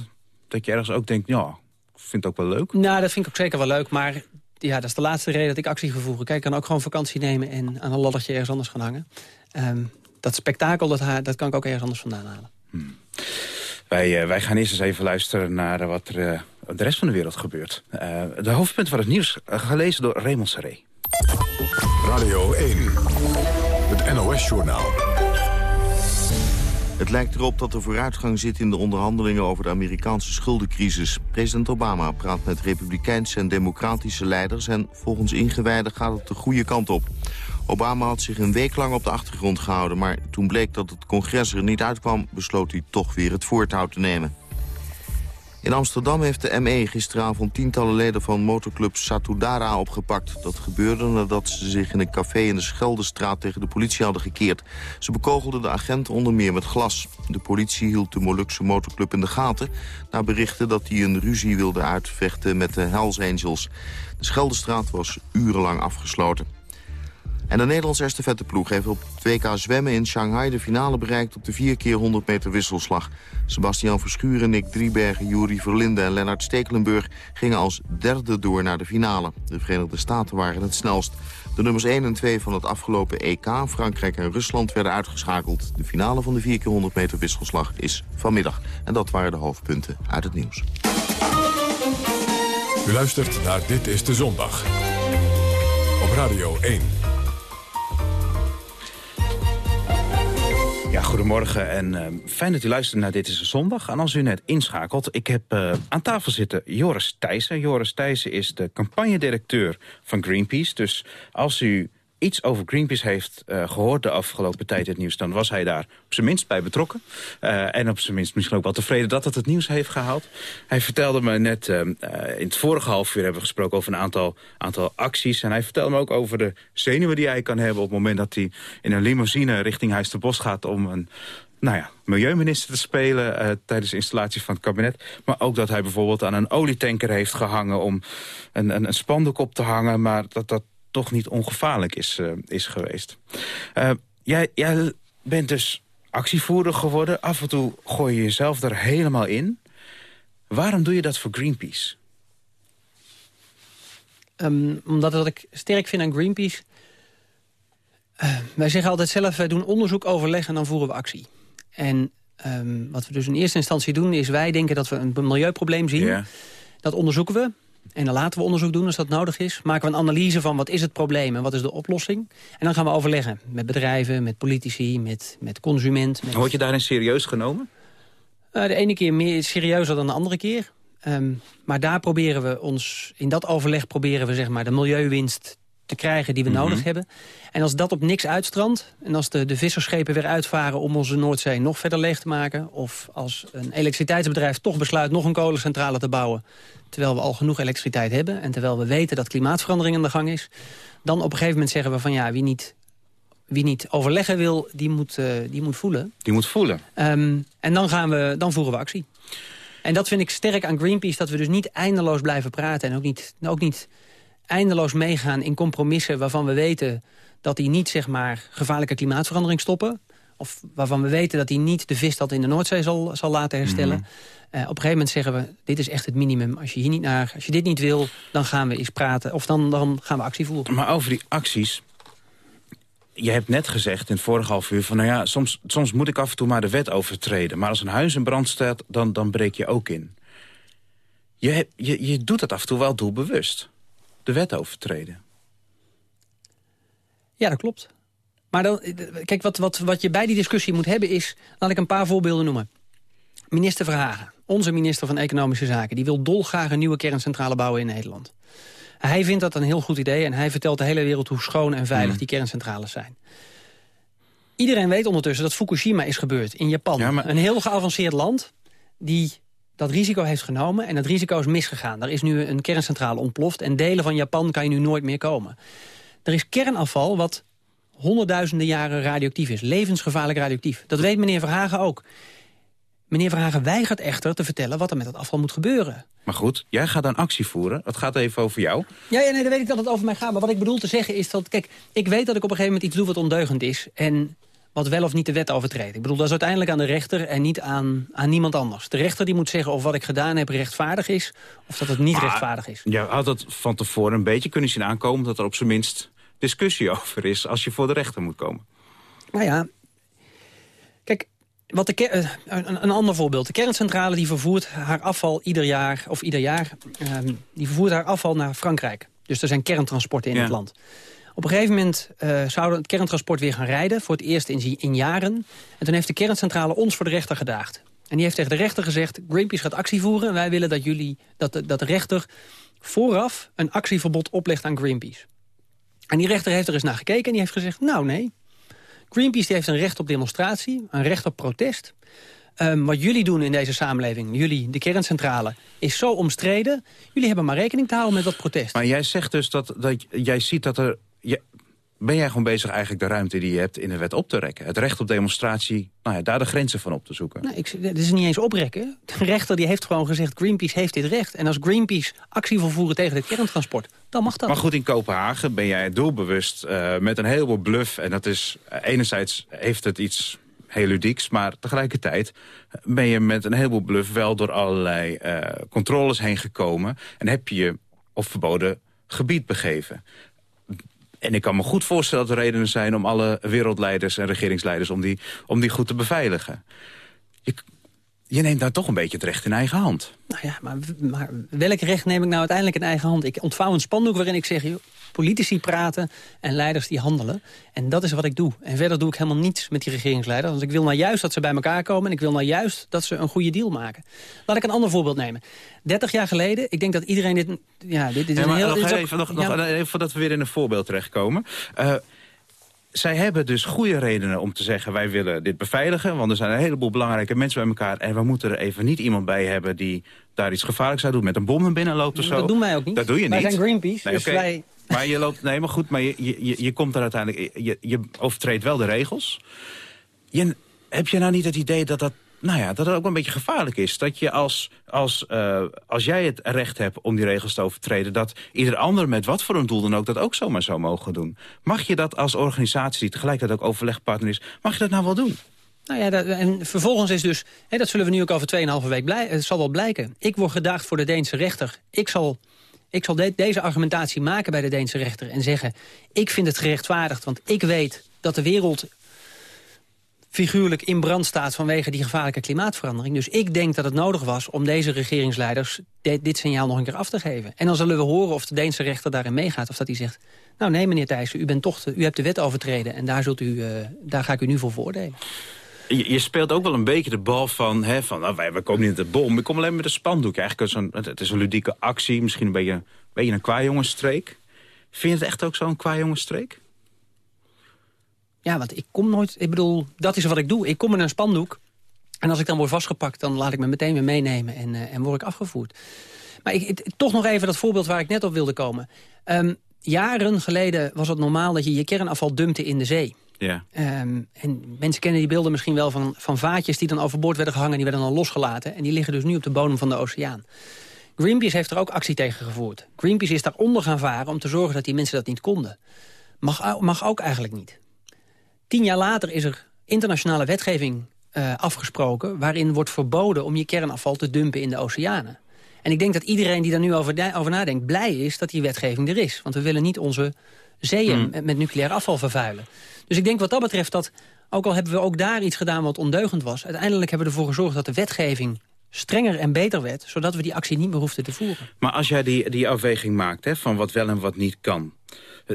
dat je ergens ook denkt, ja, ik vind het ook wel leuk? Nou, dat vind ik ook zeker wel leuk. Maar ja, dat is de laatste reden dat ik actie ga voeren. Kijk, ik kan ook gewoon vakantie nemen en aan een laddertje ergens anders gaan hangen. Um, dat spektakel, dat, dat kan ik ook ergens anders vandaan halen. Hmm. Wij, uh, wij gaan eerst eens even luisteren naar wat er uh, de rest van de wereld gebeurt. Uh, de hoofdpunten van het nieuws, gelezen door Raymond Serré. Radio 1, het NOS-journaal. Het lijkt erop dat er vooruitgang zit in de onderhandelingen over de Amerikaanse schuldencrisis. President Obama praat met republikeinse en democratische leiders... en volgens ingewijden gaat het de goede kant op. Obama had zich een week lang op de achtergrond gehouden... maar toen bleek dat het congres er niet uitkwam... besloot hij toch weer het voortouw te nemen. In Amsterdam heeft de ME gisteravond tientallen leden van motorclub Satudara opgepakt. Dat gebeurde nadat ze zich in een café in de Scheldestraat tegen de politie hadden gekeerd. Ze bekogelden de agent onder meer met glas. De politie hield de Molukse motorclub in de gaten... na berichten dat hij een ruzie wilde uitvechten met de Hells Angels. De Scheldestraat was urenlang afgesloten. En de Nederlandse estafetteploeg heeft op 2K zwemmen in Shanghai... de finale bereikt op de 4 keer 100 meter wisselslag. Sebastian Verschuren, Nick Driebergen, Juri Verlinde en Lennart Stekelenburg... gingen als derde door naar de finale. De Verenigde Staten waren het snelst. De nummers 1 en 2 van het afgelopen EK, Frankrijk en Rusland, werden uitgeschakeld. De finale van de 4 keer 100 meter wisselslag is vanmiddag. En dat waren de hoofdpunten uit het nieuws. U luistert naar Dit is de Zondag. Op Radio 1. Ja, goedemorgen en uh, fijn dat u luistert naar Dit is een Zondag. En als u net inschakelt, ik heb uh, aan tafel zitten Joris Thijssen. Joris Thijssen is de campagnedirecteur van Greenpeace. Dus als u iets over Greenpeace heeft uh, gehoord de afgelopen tijd het nieuws... dan was hij daar op zijn minst bij betrokken. Uh, en op zijn minst misschien ook wel tevreden dat het het nieuws heeft gehaald. Hij vertelde me net, uh, in het vorige half uur hebben we gesproken... over een aantal, aantal acties. En hij vertelde me ook over de zenuwen die hij kan hebben... op het moment dat hij in een limousine richting Huis de Bos gaat... om een nou ja, milieuminister te spelen tijdens de installatie van het kabinet. Maar ook dat hij bijvoorbeeld aan een olietanker heeft gehangen... om een, een, een spandoek op te hangen, maar dat dat toch niet ongevaarlijk is, uh, is geweest. Uh, jij, jij bent dus actievoerder geworden. Af en toe gooi je jezelf er helemaal in. Waarom doe je dat voor Greenpeace? Um, omdat wat ik sterk vind aan Greenpeace... Uh, wij zeggen altijd zelf, wij doen onderzoek, overleg en dan voeren we actie. En um, wat we dus in eerste instantie doen is... wij denken dat we een milieuprobleem zien. Yeah. Dat onderzoeken we. En dan laten we onderzoek doen als dat nodig is. Maken we een analyse van wat is het probleem en wat is de oplossing. En dan gaan we overleggen met bedrijven, met politici, met, met consument. Met... Word je daarin serieus genomen? Uh, de ene keer meer serieuzer dan de andere keer. Um, maar daar proberen we ons, in dat overleg proberen we zeg maar, de milieuwinst te krijgen die we mm -hmm. nodig hebben. En als dat op niks uitstrandt... en als de, de visserschepen weer uitvaren om onze Noordzee nog verder leeg te maken... of als een elektriciteitsbedrijf toch besluit nog een kolencentrale te bouwen... terwijl we al genoeg elektriciteit hebben... en terwijl we weten dat klimaatverandering aan de gang is... dan op een gegeven moment zeggen we van ja, wie niet, wie niet overleggen wil, die moet, uh, die moet voelen. Die moet voelen. Um, en dan, gaan we, dan voeren we actie. En dat vind ik sterk aan Greenpeace, dat we dus niet eindeloos blijven praten... en ook niet, ook niet eindeloos meegaan in compromissen waarvan we weten dat die niet zeg maar, gevaarlijke klimaatverandering stoppen. Of waarvan we weten dat die niet de vis dat in de Noordzee zal, zal laten herstellen. Mm -hmm. uh, op een gegeven moment zeggen we, dit is echt het minimum. Als je, hier niet naar, als je dit niet wil, dan gaan we eens praten. Of dan, dan gaan we actie voeren. Maar over die acties... Je hebt net gezegd in het vorige half uur van... nou ja, soms, soms moet ik af en toe maar de wet overtreden. Maar als een huis in brand staat, dan, dan breek je ook in. Je, je, je doet dat af en toe wel doelbewust de wet overtreden. Ja, dat klopt. Maar dan, kijk, wat, wat, wat je bij die discussie moet hebben is... laat ik een paar voorbeelden noemen. Minister Verhagen, onze minister van Economische Zaken... die wil dolgraag een nieuwe kerncentrale bouwen in Nederland. Hij vindt dat een heel goed idee... en hij vertelt de hele wereld hoe schoon en veilig mm. die kerncentrales zijn. Iedereen weet ondertussen dat Fukushima is gebeurd in Japan. Ja, maar... Een heel geavanceerd land die dat risico heeft genomen en dat risico is misgegaan. Er is nu een kerncentrale ontploft en delen van Japan kan je nu nooit meer komen. Er is kernafval wat honderdduizenden jaren radioactief is. Levensgevaarlijk radioactief. Dat weet meneer Verhagen ook. Meneer Verhagen weigert echter te vertellen wat er met dat afval moet gebeuren. Maar goed, jij gaat dan actie voeren. Het gaat even over jou. Ja, ja nee, dan weet ik dat het over mij gaat. Maar wat ik bedoel te zeggen is dat... Kijk, ik weet dat ik op een gegeven moment iets doe wat ondeugend is. En wat wel of niet de wet overtreedt. Ik bedoel, dat is uiteindelijk aan de rechter en niet aan, aan niemand anders. De rechter die moet zeggen of wat ik gedaan heb rechtvaardig is... of dat het niet maar, rechtvaardig is. Je had het van tevoren een beetje kunnen zien aankomen... dat er op zijn minst discussie over is als je voor de rechter moet komen. Nou ja, kijk, wat de een, een, ander voorbeeld. De kerncentrale die vervoert haar afval ieder jaar, of ieder jaar... Um, die vervoert haar afval naar Frankrijk. Dus er zijn kerntransporten in ja. het land. Op een gegeven moment uh, zou het kerntransport weer gaan rijden... voor het eerst in, jaren. En toen heeft de kerncentrale ons voor de rechter gedaagd. En die heeft tegen de rechter gezegd... Greenpeace gaat actie voeren en wij willen dat, jullie, dat, de, dat rechter vooraf... een actieverbod oplegt aan Greenpeace. En die rechter heeft er eens naar gekeken en die heeft gezegd... nou nee, Greenpeace die heeft een recht op demonstratie, een recht op protest... Um, wat jullie doen in deze samenleving, jullie, de kerncentrale, is zo omstreden. Jullie hebben maar rekening te houden met dat protest. Maar jij zegt dus dat, dat jij ziet dat er ben jij gewoon bezig eigenlijk de ruimte die je hebt in de wet op te rekken? Het recht op demonstratie, nou ja, daar de grenzen van op te zoeken. Nee, ik, dit is niet eens oprekken. De rechter die heeft gewoon gezegd, Greenpeace heeft dit recht. En als Greenpeace actie wil voeren tegen het kerntransport, dan mag dat. Maar goed, in Kopenhagen ben jij doelbewust uh, met een heleboel bluff. En dat is, uh, enerzijds heeft het iets heel ludieks, maar tegelijkertijd ben je met een heleboel bluff wel door allerlei uh, controles heen gekomen. En heb je je op verboden gebied begeven. En ik kan me goed voorstellen dat er redenen zijn om alle wereldleiders en regeringsleiders... om die, om die goed te beveiligen. Je, je neemt nou toch een beetje het recht in eigen hand. Nou ja, maar, maar welk recht neem ik nou uiteindelijk in eigen hand? Ik ontvouw een spandoek waarin ik zeg... politici praten en leiders die handelen. En dat is wat ik doe. En verder doe ik helemaal niets met die regeringsleiders. Want ik wil nou juist dat ze bij elkaar komen... en ik wil nou juist dat ze een goede deal maken. Laat ik een ander voorbeeld nemen. 30 jaar geleden, ik denk dat iedereen dit... Ja, dit, dit is een heel... Nog, even, nog, nog, even voordat we weer in een voorbeeld terechtkomen... Uh, zij hebben dus goede redenen om te zeggen... wij willen dit beveiligen, want er zijn een heleboel belangrijke mensen bij elkaar... en we moeten er even niet iemand bij hebben die daar iets gevaarlijks zou doen... met een bom naar binnen loopt of zo. Dat doen wij ook niet. Dat doe je wij niet. Wij zijn Greenpeace, nee, dus wij... Maar je loopt, nee, maar goed, maar je, je, je komt er uiteindelijk... Je, je overtreedt wel de regels. Je, heb je nou niet het idee dat dat nou ja, dat het ook een beetje gevaarlijk is. Dat je als, als, uh, als jij het recht hebt om die regels te overtreden... dat ieder ander met wat voor een doel dan ook dat ook zomaar zou mogen doen. Mag je dat als organisatie die tegelijkertijd ook overlegpartner is... mag je dat nou wel doen? Nou ja, dat, en vervolgens is dus, dat zullen we nu ook over 2,5 week blijken, het zal wel blijken. Ik word gedaagd voor de Deense rechter. Ik zal, ik zal deze argumentatie maken bij de Deense rechter en zeggen... ik vind het gerechtvaardigd, want ik weet dat de wereld figuurlijk in brand staat vanwege die gevaarlijke klimaatverandering. Dus ik denk dat het nodig was om deze regeringsleiders dit, signaal nog een keer af te geven. En dan zullen we horen of de Deense rechter daarin meegaat. Of dat hij zegt, nou nee meneer Thijssen, u, bent toch u hebt de wet overtreden en daar, zult u, uh, daar ga ik u nu voor voordelen. Je, je, speelt ook wel een beetje de bal van, hè, van nou, wij, wij komen niet met de bom. We komen alleen met een spandoek. Eigenlijk een, het is een ludieke actie, misschien een beetje, een, beetje een. Vind je het echt ook zo'n kwaaijongenstreek? Ja, want ik kom nooit... Ik bedoel, dat is wat ik doe. Ik kom in een spandoek. En als ik dan word vastgepakt, dan laat ik me meteen weer meenemen en, uh, en word ik afgevoerd. Maar ik, toch nog even dat voorbeeld waar ik net op wilde komen. Um, jaren geleden was het normaal dat je je kernafval dumpte in de zee. Ja. Um, en mensen kennen die beelden misschien wel van, van vaatjes die dan overboord werden gehangen... die werden dan losgelaten. En die liggen dus nu op de bodem van de oceaan. Greenpeace heeft er ook actie tegen gevoerd. Greenpeace is daaronder gaan varen om te zorgen dat die mensen dat niet konden. Mag, mag ook eigenlijk niet. Tien jaar later is er internationale wetgeving uh, afgesproken... waarin wordt verboden om je kernafval te dumpen in de oceanen. En ik denk dat iedereen die daar nu over, over nadenkt... blij is dat die wetgeving er is. Want we willen niet onze zeeën hmm. met nucleair afval vervuilen. Dus ik denk wat dat betreft dat... ook al hebben we ook daar iets gedaan wat ondeugend was... uiteindelijk hebben we ervoor gezorgd dat de wetgeving strenger en beter werd... zodat we die actie niet meer hoefden te voeren. Maar als jij die, die afweging maakt hè, van wat wel en wat niet kan...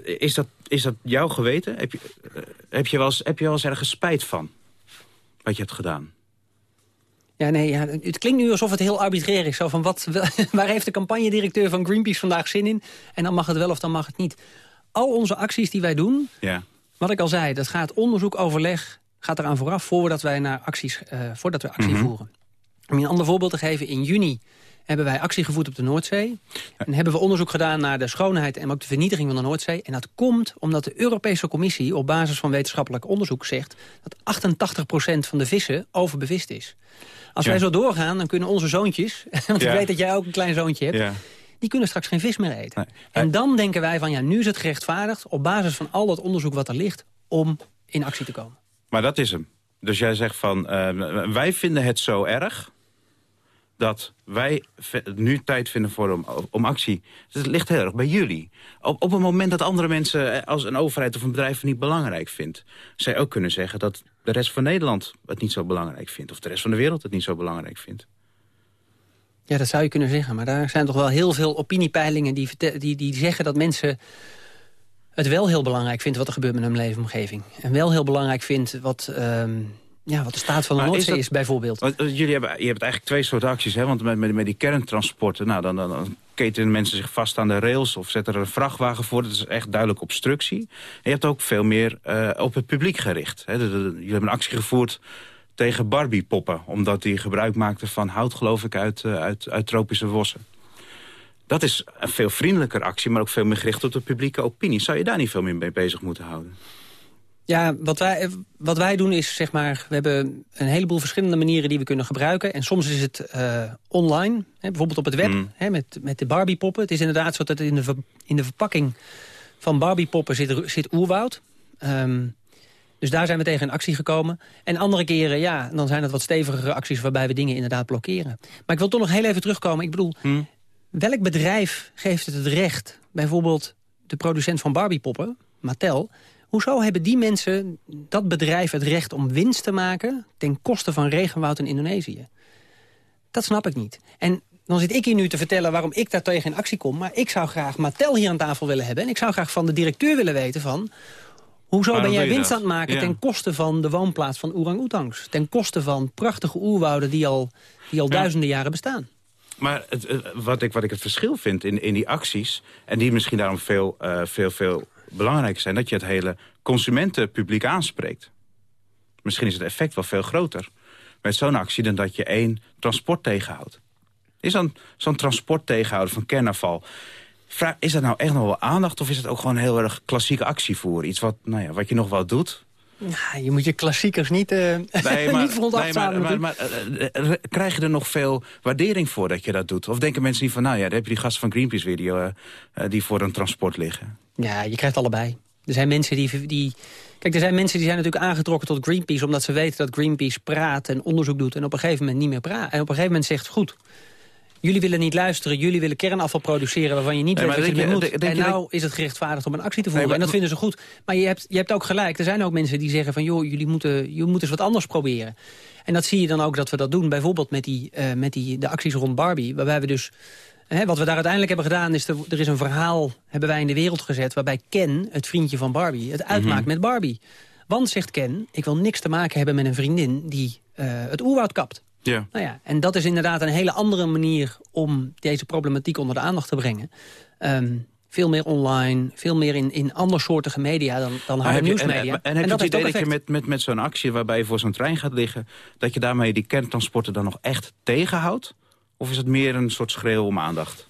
Is dat, is dat jouw geweten? Heb je, eh, heb, je wel eens, heb je wel eens ergens spijt van? Wat je hebt gedaan? Ja, nee, ja, het klinkt nu alsof het heel arbitrair is. Zo van wat, waar heeft de campagnedirecteur van Greenpeace vandaag zin in? En dan mag het wel of dan mag het niet. Al onze acties die wij doen, ja. wat ik al zei... dat gaat onderzoek, overleg, gaat eraan vooraf... voordat wij naar acties, uh, voordat we actie mhm. voeren. Om je een ander voorbeeld te geven, in juni hebben wij actie gevoerd op de Noordzee. En hebben we onderzoek gedaan naar de schoonheid en ook de vernietiging van de Noordzee. En dat komt omdat de Europese Commissie op basis van wetenschappelijk onderzoek zegt... dat 88% van de vissen overbevist is. Als wij zo doorgaan, dan kunnen onze zoontjes... want ik weet dat jij ook een klein zoontje hebt... die kunnen straks geen vis meer eten. En dan denken wij van, ja, nu is het gerechtvaardigd... op basis van al dat onderzoek wat er ligt, om in actie te komen. Maar dat is hem. Dus jij zegt van, uh, wij vinden het zo erg dat wij nu tijd vinden voor om, om actie. Het ligt heel erg bij jullie. Op, op een moment dat andere mensen eh, als een overheid of een bedrijf niet belangrijk vindt... zij ook kunnen zeggen dat de rest van Nederland het niet zo belangrijk vindt... of de rest van de wereld het niet zo belangrijk vindt. Ja, dat zou je kunnen zeggen. Maar daar zijn toch wel heel veel opiniepeilingen die, die, die zeggen dat mensen het wel heel belangrijk vinden wat er gebeurt met hun leefomgeving. En wel heel belangrijk vindt wat... Ehm, ja, wat de staat van de Noordzee is, bijvoorbeeld. Want, eh, jullie hebben, je hebt eigenlijk twee soorten acties. Hè? Want met, met, met die kerntransporten, nou, dan, dan, dan ketenen mensen zich vast aan de rails... of zetten er een vrachtwagen voor. Dat is echt duidelijk obstructie. En je hebt ook veel meer uh, op het publiek gericht. Hè? Jullie hebben een actie gevoerd tegen Barbie-poppen... omdat die gebruik maakten van hout, geloof ik, uit, uh, uit, uit tropische bossen. Dat is een veel vriendelijker actie, maar ook veel meer gericht op de publieke opinie. Zou je daar niet veel meer mee bezig moeten houden? Ja, wat wij, wat wij doen is, zeg maar, we hebben een heleboel verschillende manieren die we kunnen gebruiken. En soms is het uh, online, hè, bijvoorbeeld op het web, mm. hè, met, met de Barbie-poppen. Het is inderdaad zo dat in de, in de verpakking van Barbie-poppen zit, zit oerwoud. Um, dus daar zijn we tegen in actie gekomen. En andere keren, ja, dan zijn het wat stevigere acties... waarbij we dingen inderdaad blokkeren. Maar ik wil toch nog heel even terugkomen. Ik bedoel, mm. welk bedrijf geeft het het recht... bijvoorbeeld de producent van Barbie-poppen, Mattel Hoezo hebben die mensen, dat bedrijf, het recht om winst te maken... ten koste van regenwoud in Indonesië? Dat snap ik niet. En dan zit ik hier nu te vertellen waarom ik daar tegen in actie kom. Maar ik zou graag Mattel hier aan tafel willen hebben. En ik zou graag van de directeur willen weten van... Hoezo ben jij winst aan het maken ten koste van de woonplaats van orang-oetangs? Ten koste van prachtige oerwouden die al, die al duizenden jaren bestaan? Maar het, wat, ik, wat ik het verschil vind in, in die acties... en die misschien daarom veel, uh, veel, veel belangrijker zijn... dat je het hele consumentenpubliek aanspreekt. Misschien is het effect wel veel groter met zo'n actie... dan dat je één transport tegenhoudt. Is dan zo'n transport tegenhouden van kernafval... is dat nou echt nog wel aandacht of is het ook gewoon heel erg klassieke actievoer? Iets wat, nou ja, wat je nog wel doet? Ja, je moet je klassiekers niet, uh, nee, maar, niet nee, maar, maar, maar uh, krijg je er nog veel waardering voor dat je dat doet? Of denken mensen niet van, nou ja, dan heb je die gasten van Greenpeace weer die, uh, die voor een transport liggen? Ja, je krijgt allebei. Er zijn mensen die, die... Kijk, er zijn mensen die zijn natuurlijk aangetrokken tot Greenpeace... omdat ze weten dat Greenpeace praat en onderzoek doet... en op een gegeven moment niet meer praat. En op een gegeven moment zegt, goed, jullie willen niet luisteren... jullie willen kernafval produceren waarvan je niet weet wat je mee moet. en nou is het gerechtvaardigd om een actie te voeren. en dat vinden ze goed. Maar je hebt, je hebt ook gelijk. Er zijn ook mensen die zeggen van... joh, jullie moeten, jullie moeten eens wat anders proberen. En dat zie je dan ook dat we dat doen. Bijvoorbeeld met, die, uh, met die, de acties rond Barbie. Waarbij we dus... Hè, wat we daar uiteindelijk hebben gedaan is... Er, er is een verhaal, hebben wij in de wereld gezet... waarbij Ken, het vriendje van Barbie, het uitmaakt mm met Barbie. Want, zegt Ken, ik wil niks te maken hebben met een vriendin... die uh, het oerwoud kapt. Ja. Nou ja, en dat is inderdaad een hele andere manier om deze problematiek onder de aandacht te brengen. Um, veel meer online, veel meer in, in andersoortige media dan, dan harde nieuwsmedia. En, en, heb je het idee dat je met, met, met zo'n actie waarbij je voor zo'n trein gaat liggen... dat je daarmee die kerntransporten dan nog echt tegenhoudt? Of is het meer een soort schreeuw om aandacht?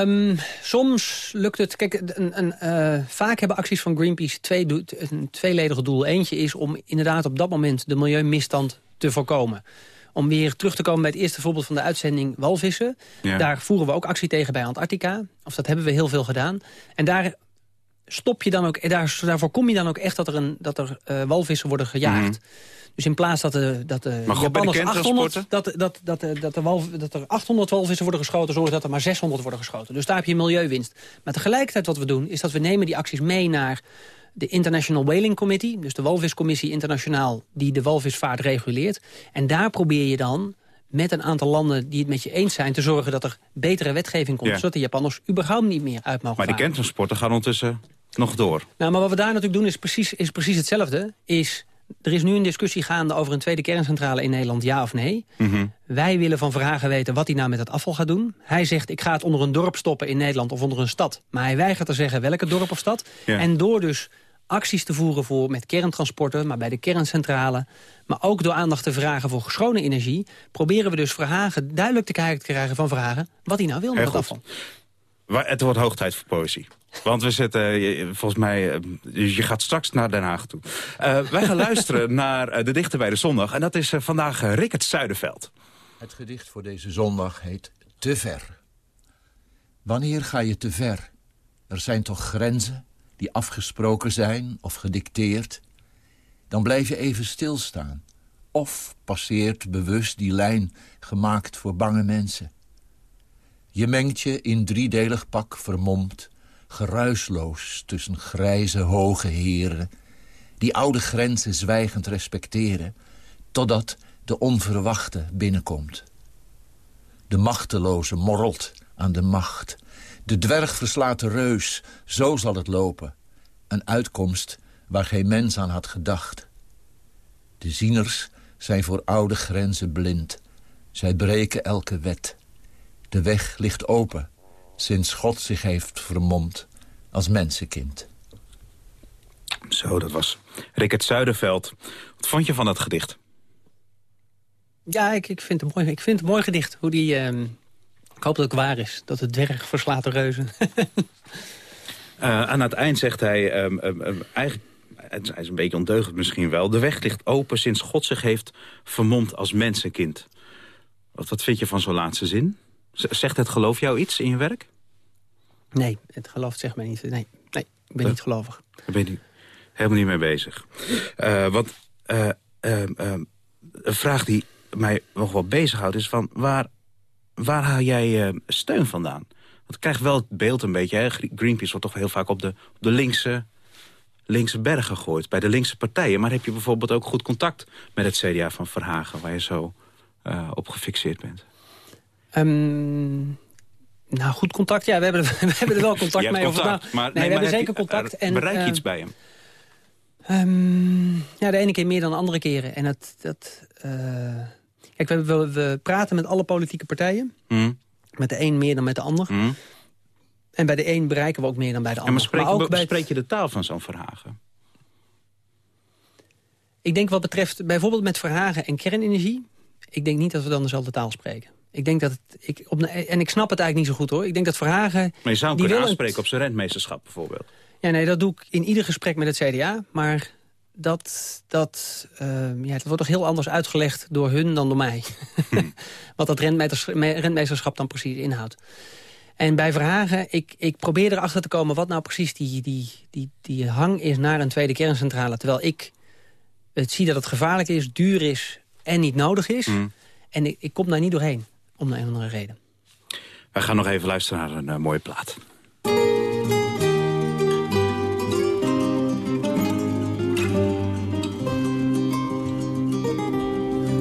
Um, soms lukt het... Kijk, een, een, uh, vaak hebben acties van Greenpeace twee do een tweeledige doel. Eentje is om inderdaad op dat moment de milieumisstand te voorkomen. Om weer terug te komen bij het eerste voorbeeld van de uitzending walvissen. Ja. Daar voeren we ook actie tegen bij Antarctica. Of dat hebben we heel veel gedaan. En daar stop je dan ook, daar, daarvoor kom je dan ook echt dat er, een, dat er uh, walvissen worden gejaagd. Mm -hmm. Dus in plaats dat de, dat de maar Japanners 800, dat, dat, dat, dat, de walv, dat er 800 walvissen worden geschoten... zorgt dat er maar 600 worden geschoten. Dus daar heb je milieuwinst. Maar tegelijkertijd wat we doen, is dat we nemen die acties mee naar de International Whaling Committee... dus de walviscommissie internationaal die de walvisvaart reguleert. En daar probeer je dan met een aantal landen die het met je eens zijn... te zorgen dat er betere wetgeving komt... Ja. zodat de Japanners überhaupt niet meer uit mogen Maar die kerntransporten gaan ondertussen nog door. Nou, maar wat we daar natuurlijk doen is precies, is precies hetzelfde. Is er is nu een discussie gaande over een tweede kerncentrale in Nederland, ja of nee. Mm -hmm. Wij willen van Vragen weten wat hij nou met het afval gaat doen. Hij zegt, ik ga het onder een dorp stoppen in Nederland of onder een stad. Maar hij weigert te zeggen welke dorp of stad. Ja. En door dus acties te voeren voor met kerntransporten, maar bij de kerncentrale. Maar ook door aandacht te vragen voor schone energie... proberen we dus Vragen duidelijk te krijgen van Vragen... wat hij nou wil met het afval. Het wordt hoog tijd voor poëzie. Want we zitten, volgens mij, eh, je gaat straks naar Den Haag toe. Uh, wij gaan luisteren naar de dichter bij de zondag. En dat is vandaag Rick het Zuiderveld. Het gedicht voor deze zondag heet Te ver. Wanneer ga je te ver? Er zijn toch grenzen die afgesproken zijn of gedicteerd? Dan blijf je even stilstaan. Of passeert bewust die lijn gemaakt voor bange mensen. Je mengt je in driedelig pak vermomd geruisloos tussen grijze hoge heren... die oude grenzen zwijgend respecteren... totdat de onverwachte binnenkomt. De machteloze morrelt aan de macht. De dwerg verslaat de reus, zo zal het lopen. Een uitkomst waar geen mens aan had gedacht. De zieners zijn voor oude grenzen blind. Zij breken elke wet. De weg ligt open sinds God zich heeft vermomd als mensenkind. Zo, dat was Rick Zuiderveld. Wat vond je van dat gedicht? Ja, ik, ik, vind, het mooi, ik vind het een mooi gedicht. Hoe die, uh, ik hoop dat het waar is, dat het dwerg verslaat de reuzen. uh, aan het eind zegt hij, um, um, eigenlijk, hij is een beetje ondeugend misschien wel... de weg ligt open sinds God zich heeft vermomd als mensenkind. Wat, wat vind je van zo'n laatste zin? Zegt het geloof jou iets in je werk? Nee, het geloof zegt mij niet. Nee, nee ik ben niet gelovig. Daar ben je helemaal niet mee bezig. Uh, want uh, uh, een vraag die mij nog wel bezighoudt is van... waar, waar haal jij steun vandaan? Want ik krijg wel het beeld een beetje... Hè? Greenpeace wordt toch heel vaak op de, op de linkse, linkse berg gegooid. Bij de linkse partijen. Maar heb je bijvoorbeeld ook goed contact met het CDA van Verhagen... waar je zo op gefixeerd bent? Um, nou, goed contact. Ja, we hebben, er, we hebben er wel contact mee. Contact, nou, maar, nee, we hebben zeker contact. En, bereik je iets bij hem? Um, ja, de ene keer meer dan de andere keren. En dat... dat kijk, we, we, we, praten met alle politieke partijen. Mm. Met de een meer dan met de ander. Mm. En bij de een bereiken we ook meer dan bij de ander. maar spreek, ook bij... spreek je de taal van zo'n Verhagen? Ik denk wat betreft bijvoorbeeld met Verhagen en kernenergie... ik denk niet dat we dan dezelfde taal spreken. Ik denk dat het, ik, op, en ik snap het eigenlijk niet zo goed hoor. Ik denk dat Verhagen... Maar je zou hem kunnen aanspreken op zijn rentmeesterschap bijvoorbeeld. Ja, nee, dat doe ik in ieder gesprek met het CDA. Maar dat, dat, uh, ja, dat wordt toch heel anders uitgelegd door hun dan door mij. Hm. Wat dat rentmeesterschap dan precies inhoudt. En bij Verhagen, ik, ik probeer erachter te komen... wat nou precies die, die, die, die hang is naar een tweede kerncentrale. Terwijl ik het zie dat het gevaarlijk is, duur is en niet nodig is. Mm. En ik, ik, kom daar niet doorheen, om een of andere reden. We gaan nog even luisteren naar een uh, mooie plaat.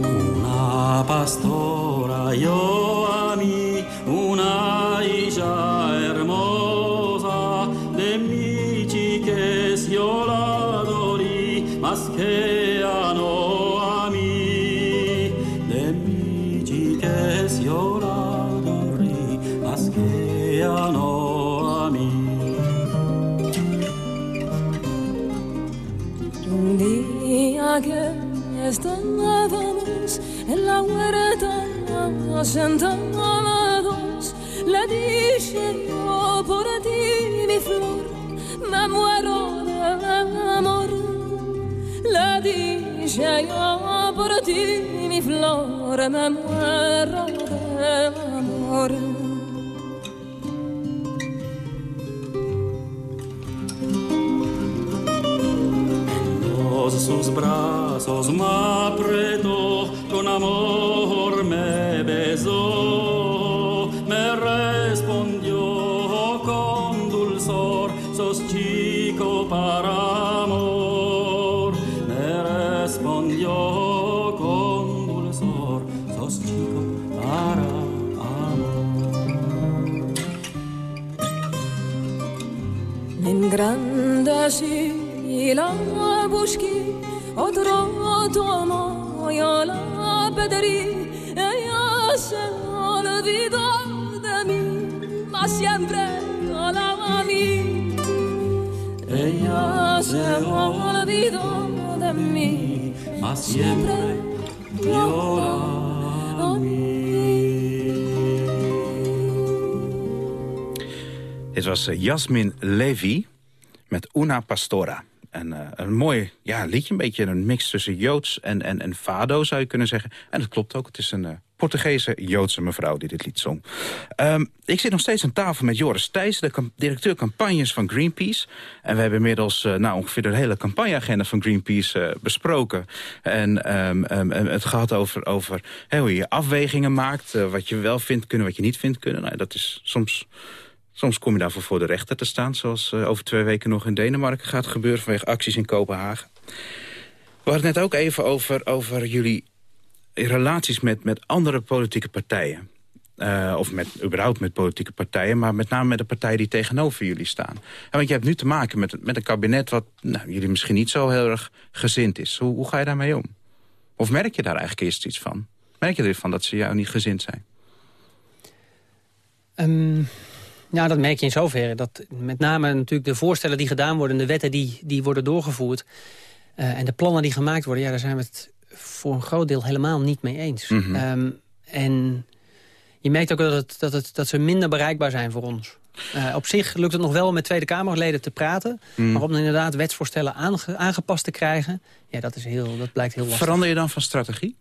Una pastora yo estábamos en la huerta sentados. Le dije yo por ti, mi flor, me muero de amor. Le dije yo por ti, mi flor, me muero de amor. Sus brazos me apretó, con amor me besó, me respondió con dulzor, sos chico para amor, me respondió con dulzor, sos chico para amor. La buschi Dit was Jasmin Levy met Una Pastora. En, uh, een mooi ja, liedje, een beetje een mix tussen Joods en, en, en Fado zou je kunnen zeggen. En dat klopt ook, het is een uh, Portugese Joodse mevrouw die dit lied zong. Um, ik zit nog steeds aan tafel met Joris Thijs, de directeur campagnes van Greenpeace. En we hebben inmiddels uh, nou, ongeveer de hele campagneagenda van Greenpeace besproken. En um, um, het gaat over, over hoe je afwegingen maakt, wat je wel vindt kunnen, wat je niet vindt kunnen. Nou, dat is soms Soms kom je daarvoor voor de rechter te staan... zoals uh, over twee weken nog in Denemarken gaat gebeuren... vanwege acties in Kopenhagen. We hadden het net ook even over, over jullie relaties met, met andere politieke partijen. Uh, of met, überhaupt met politieke partijen... maar met name met de partijen die tegenover jullie staan. Want je hebt nu te maken met, met een kabinet... wat nou, jullie misschien niet zo heel erg gezind is. Hoe, hoe ga je daarmee om? Of merk je daar eigenlijk eerst iets van? Merk je ervan dat ze jou niet gezind zijn? Um, ja, dat merk je in zoverre. Dat met name natuurlijk de voorstellen die gedaan worden... de wetten die, die worden doorgevoerd... Uh, en de plannen die gemaakt worden... ja, daar zijn we het voor een groot deel helemaal niet mee eens. Mm -hmm. en je merkt ook dat, het, dat, het, dat ze minder bereikbaar zijn voor ons. Uh, op zich lukt het nog wel om met Tweede Kamerleden te praten. Mm. Maar om inderdaad wetsvoorstellen aange, aangepast te krijgen... ja, dat, is heel, dat blijkt heel lastig. Verander je dan van strategie?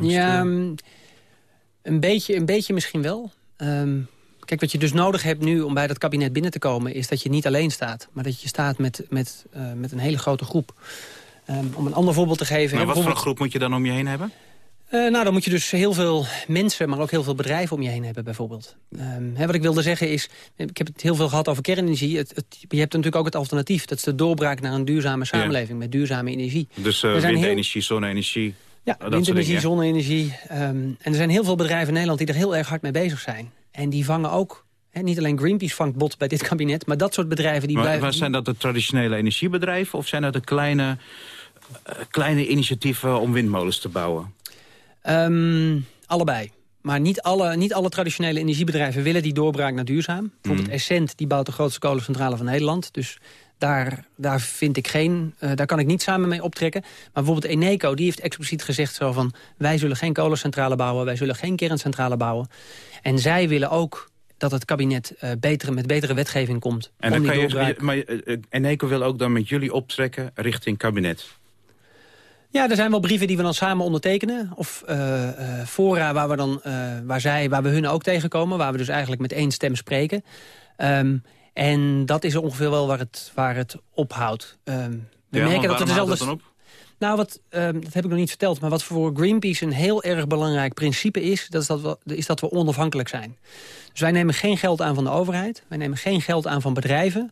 Ja, mm, een beetje, een beetje misschien wel. Um, kijk, wat je dus nodig hebt nu om bij dat kabinet binnen te komen... is dat je niet alleen staat, maar dat je staat met, met, uh, met een hele grote groep. Um, om een ander voorbeeld te geven... Maar wat voor een groep moet je dan om je heen hebben? Uh, nou, dan moet je dus heel veel mensen, maar ook heel veel bedrijven om je heen hebben bijvoorbeeld. Um, hè, wat ik wilde zeggen is, ik heb het heel veel gehad over kernenergie. Het, het, je hebt natuurlijk ook het alternatief. Dat is de doorbraak naar een duurzame samenleving met duurzame energie. Dus uh, windenergie, heel... zonne-energie? Ja, windenergie, zonne-energie. Um, en er zijn heel veel bedrijven in Nederland die er heel erg hard mee bezig zijn. En die vangen ook niet alleen Greenpeace vangt bot bij dit kabinet, maar dat soort bedrijven die maar, blijven... Maar zijn dat de traditionele energiebedrijven of zijn dat de kleine, uh, kleine initiatieven om windmolens te bouwen? Um, allebei. Maar niet alle, niet alle traditionele energiebedrijven willen die doorbraak naar duurzaam. Bijvoorbeeld mm. Essent die bouwt de grootste kolencentrale van Nederland. Dus daar, daar vind ik geen, uh, daar kan ik niet samen mee optrekken. Maar bijvoorbeeld Eneco, die heeft expliciet gezegd zo van... wij zullen geen kolencentrale bouwen, wij zullen geen kerncentrale bouwen. En zij willen ook dat het kabinet uh, betere, met betere wetgeving komt. En dan kan je, maar uh, Eneco wil ook dan met jullie optrekken richting kabinet? Ja, er zijn wel brieven die we dan samen ondertekenen. Of uh, fora waar we, dan, waar, zij, waar we hun ook tegenkomen. Waar we dus eigenlijk met één stem spreken. Um, en dat is ongeveer wel waar het, waar het ophoudt. Um, we ja, merken dat het dezelfde. dan op? Nou, wat, um, dat heb ik nog niet verteld. Maar wat voor Greenpeace een heel erg belangrijk principe is... dat is dat we, is dat we onafhankelijk zijn. Dus wij nemen geen geld aan van de overheid. Wij nemen geen geld aan van bedrijven.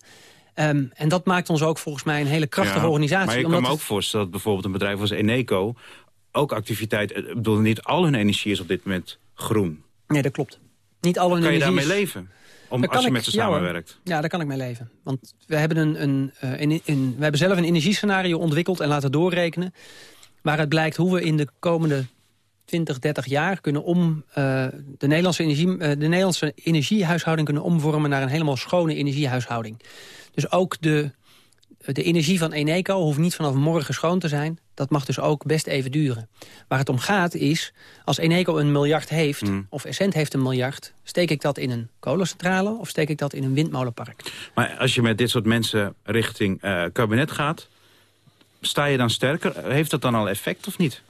Um, en dat maakt ons ook volgens mij een hele krachtige ja, organisatie. Maar je kan me ook voorstellen dat bijvoorbeeld een bedrijf als Eneco... ook activiteit, ik bedoel, niet al hun energie is op dit moment groen. Nee, dat klopt. Niet al hun kan je daarmee leven? Om, als je ik, met ze samenwerkt. Ja, ja, daar kan ik mee leven. Want we hebben, een, een, een, een, we hebben zelf een energiescenario ontwikkeld en laten doorrekenen... waaruit blijkt hoe we in de komende 20, 30 jaar kunnen om uh, de, Nederlandse energie, uh, de Nederlandse energiehuishouding kunnen omvormen naar een helemaal schone energiehuishouding. Dus ook de, de energie van Eneco hoeft niet vanaf morgen schoon te zijn. Dat mag dus ook best even duren. Waar het om gaat is, als Eneco een miljard heeft... Mm. of Essent heeft een miljard... steek ik dat in een kolencentrale of steek ik dat in een windmolenpark? Maar als je met dit soort mensen richting uh, kabinet gaat... sta je dan sterker? Heeft dat dan al effect of niet?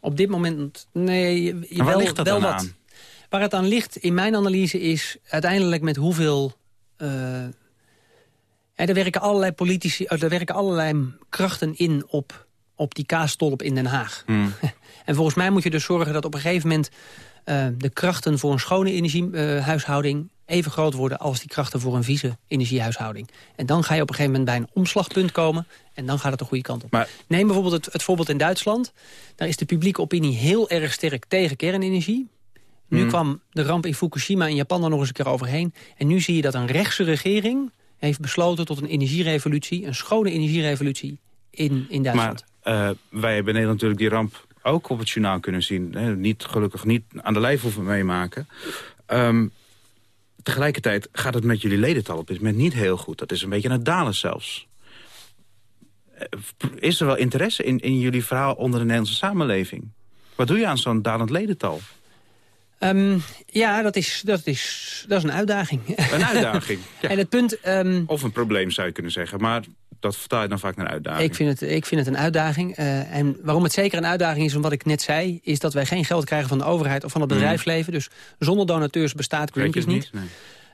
Op dit moment, nee. Je, waar wel, ligt dat wel dan wat. aan? Waar het aan ligt, in mijn analyse, is uiteindelijk met hoeveel... Uh, er werken allerlei politici, er werken allerlei krachten in op, op die kaastolp in Den Haag. Hmm. en volgens mij moet je dus zorgen dat op een gegeven moment... Uh, de krachten voor een schone energiehuishouding uh, even groot worden... als die krachten voor een vieze energiehuishouding. En dan ga je op een gegeven moment bij een omslagpunt komen... en dan gaat het de goede kant op. Maar, Neem bijvoorbeeld het, het voorbeeld in Duitsland. Daar is de publieke opinie heel erg sterk tegen kernenergie. Nu Hmm. kwam de ramp in Fukushima in Japan er nog eens een keer overheen. En nu zie je dat een rechtse regering heeft besloten tot een energierevolutie... een schone energierevolutie in, in Duitsland. Maar uh, wij hebben Nederland natuurlijk die ramp ook op het journaal kunnen zien. Hè? Niet, gelukkig niet aan de lijf hoeven meemaken. Um, tegelijkertijd gaat het met jullie ledental op dit moment niet heel goed. Dat is een beetje aan het dalen zelfs. Is er wel interesse in, in jullie verhaal onder de Nederlandse samenleving? Wat doe je aan zo'n dalend ledental? Um, ja, dat is, dat, is, dat is een uitdaging. Een uitdaging, ja. En het punt... Um, of een probleem zou je kunnen zeggen, maar dat vertaal je dan vaak naar uitdaging. Ik vind het, ik vind het een uitdaging. Uh, en waarom het zeker een uitdaging is, om wat ik net zei... is dat wij geen geld krijgen van de overheid of van het bedrijfsleven. Mm. Dus zonder donateurs bestaat Greenpeace niet. niet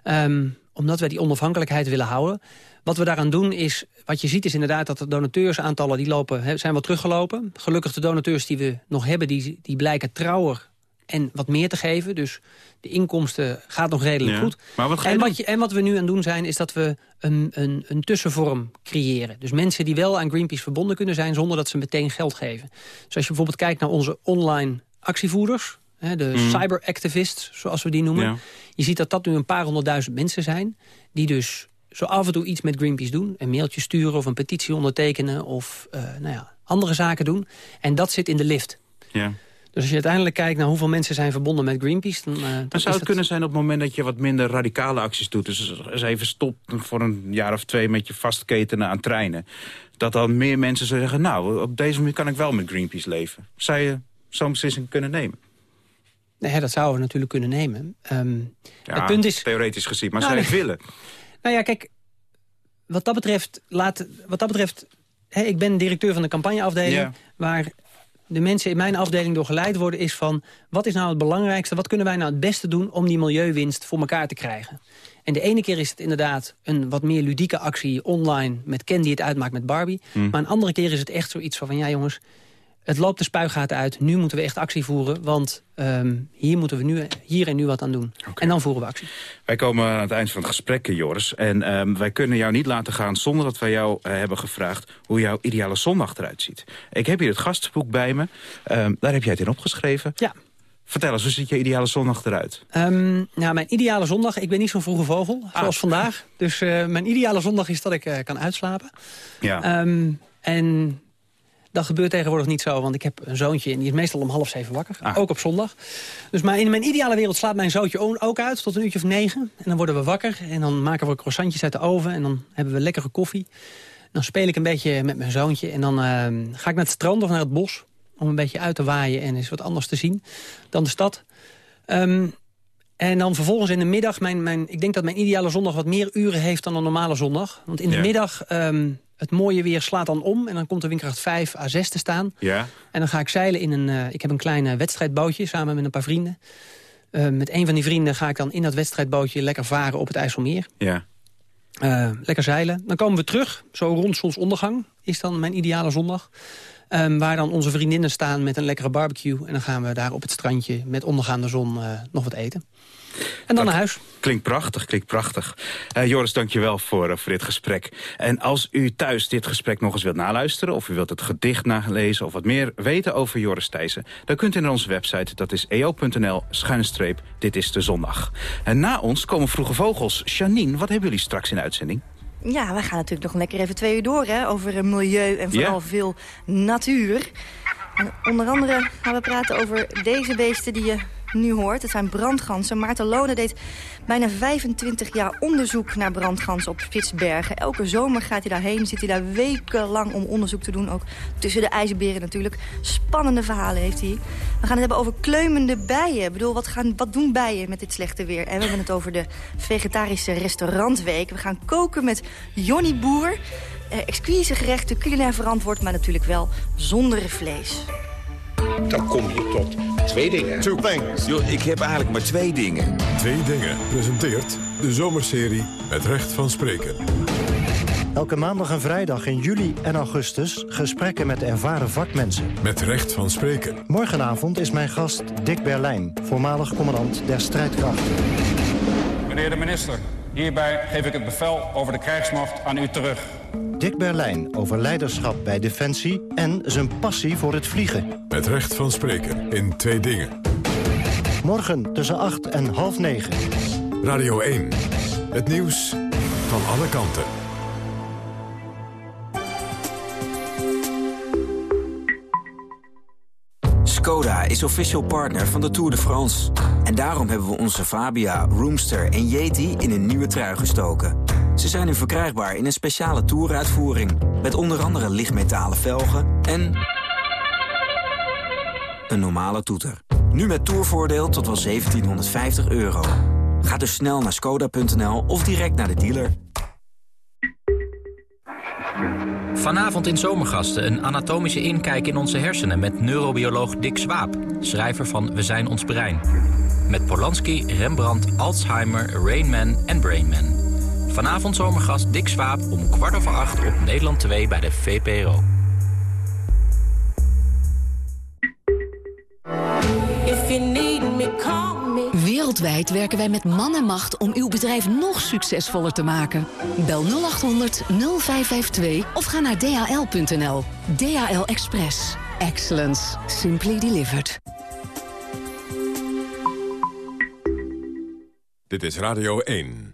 nee. um, omdat wij die onafhankelijkheid willen houden. Wat we daaraan doen is, wat je ziet is inderdaad dat de donateursaantallen die lopen, zijn wat teruggelopen. Gelukkig de donateurs die we nog hebben, die, die blijken trouwer en wat meer te geven. Dus de inkomsten gaat nog redelijk ja. goed. Maar wat ga je en, wat je, en wat we nu aan het doen zijn, is dat we een, een, een tussenvorm creëren. Dus mensen die wel aan Greenpeace verbonden kunnen zijn... zonder dat ze meteen geld geven. Dus als je bijvoorbeeld kijkt naar onze online actievoerders... Hè, de Mhm. cyberactivists, zoals we die noemen... Ja. je ziet dat dat nu een paar honderdduizend mensen zijn... die dus zo af en toe iets met Greenpeace doen. Een mailtje sturen of een petitie ondertekenen... of uh, nou ja, andere zaken doen. En dat zit in de lift. Ja. Dus als je uiteindelijk kijkt naar hoeveel mensen zijn verbonden met Greenpeace... dan, uh, dan Maar zou het kunnen zijn op het moment dat je wat minder radicale acties doet... dus eens even stopt voor een jaar of twee met je vastketenen aan treinen... dat dan meer mensen zullen zeggen... nou, op deze manier kan ik wel met Greenpeace leven. Zou je zo'n beslissing kunnen nemen? Nee, dat zouden we natuurlijk kunnen nemen. Um, Ja, het punt is... theoretisch gezien, maar Nou, nee. het willen? Nou ja, kijk, wat dat betreft... Laat, wat dat betreft hè, ik ben directeur van de campagneafdeling... Ja. waar de mensen in mijn afdeling door geleid worden... is van, wat is nou het belangrijkste? Wat kunnen wij nou het beste doen om die milieuwinst voor elkaar te krijgen? En de ene keer is het inderdaad een wat meer ludieke actie online... met Ken die het uitmaakt met Barbie. Hmm. Maar een andere keer is het echt zoiets van ja jongens... het loopt de spuigaten uit. Nu moeten we echt actie voeren, want ehm, hier moeten we nu, hier en nu wat aan doen. En dan voeren we actie. Wij komen aan het eind van het gesprek, Joris. En ehm, wij kunnen jou niet laten gaan zonder dat wij jou uh, hebben gevraagd... hoe jouw ideale zondag eruit ziet. Ik heb hier het gastboek bij me. Um, daar heb jij het in opgeschreven. Ja. Vertel eens, hoe ziet je ideale zondag eruit? Um, nou, mijn ideale zondag, ik ben niet zo'n vroege vogel, ah. zoals vandaag. Dus uh, mijn ideale zondag is dat ik uh, kan uitslapen. Ja. Um, en dat gebeurt tegenwoordig niet zo, want ik heb een zoontje... en die is meestal om half zeven wakker, ah. ook op zondag. Dus maar in mijn ideale wereld slaapt mijn zoontje ook uit tot een uurtje of negen. En dan worden we wakker en dan maken we croissantjes uit de oven... en dan hebben we lekkere koffie. Dan speel ik een beetje met mijn zoontje en dan uh, ga ik naar het strand of naar het bos om een beetje uit te waaien en eens wat anders te zien dan de stad. Um, en dan vervolgens in de middag, mijn, mijn, ik denk dat mijn ideale zondag wat meer uren heeft dan een normale zondag. Want in de ja. middag, um, het mooie weer slaat dan om en dan komt de windkracht 5 à 6 te staan. Ja. En dan ga ik zeilen in een, uh, ik heb een klein wedstrijdbootje samen met een paar vrienden. Uh, met een van die vrienden ga ik dan in dat wedstrijdbootje lekker varen op het IJsselmeer. Ja. Uh, lekker zeilen. Dan komen we terug, zo rond zonsondergang is dan mijn ideale zondag. Um, waar dan onze vriendinnen staan met een lekkere barbecue. En dan gaan we daar op het strandje met ondergaande zon nog wat eten. En dan dat naar huis. Klinkt prachtig, klinkt prachtig. Uh, Joris, dank je wel voor, uh, voor dit gesprek. En als u thuis dit gesprek nog eens wilt naluisteren... of u wilt het gedicht nalezen of wat meer weten over Joris Thijssen... dan kunt u naar onze website, dat is eo.nl, schuinstreep, dit is de zondag. En na ons komen Vroege Vogels. Janine, wat hebben jullie straks in de uitzending? Ja, we gaan natuurlijk nog lekker even twee uur door hè, over milieu en vooral veel natuur. En onder andere gaan we praten over deze beesten die je nu hoort. Het zijn brandgansen. Maarten Lone deed bijna 25 jaar onderzoek naar brandgansen op Spitsbergen. Elke zomer gaat hij daarheen, zit hij daar wekenlang om onderzoek te doen. Ook tussen de ijsberen natuurlijk. Spannende verhalen heeft hij. We gaan het hebben over kleumende bijen. Ik bedoel, wat, gaan, wat doen bijen met dit slechte weer? En we hebben het over de vegetarische restaurantweek. We gaan koken met Jonny Boer. Eh, exquise gerechten, culinair verantwoord, maar natuurlijk wel zonder vlees. Dan kom je tot twee dingen. Two things. Yo, ik heb eigenlijk maar twee dingen. Twee dingen presenteert de zomerserie Het Recht van Spreken. Elke maandag en vrijdag in juli en augustus gesprekken met ervaren vakmensen. Met recht van spreken. Morgenavond is mijn gast Dick Berlijn, voormalig commandant der strijdkrachten. Meneer de minister, hierbij geef ik het bevel over de krijgsmacht aan u terug. Dick Berlijn over leiderschap bij Defensie en zijn passie voor het vliegen. Met recht van spreken in twee dingen. Morgen tussen 8 en half 9. Radio 1. Het nieuws van alle kanten. Skoda is official partner van de Tour de France. En daarom hebben we onze Fabia, Roomster en Yeti in een nieuwe trui gestoken. Ze zijn nu verkrijgbaar in een speciale toeruitvoering... met onder andere lichtmetalen velgen en... een normale toeter. Nu met toervoordeel tot wel 1750 euro. Ga dus snel naar skoda.nl of direct naar de dealer. Vanavond in Zomergasten een anatomische inkijk in onze hersenen... met neurobioloog Dick Swaap, schrijver van We zijn ons brein. Met Polanski, Rembrandt, Alzheimer, Rainman en Brainman. Vanavond zomergast Dick Swaap om kwart over acht op Nederland 2 bij de VPRO. Wereldwijd werken wij met man en macht om uw bedrijf nog succesvoller te maken. Bel 0800 0552 of ga naar dhl.nl. DHL Express. Excellence. Simply delivered. Dit is Radio 1.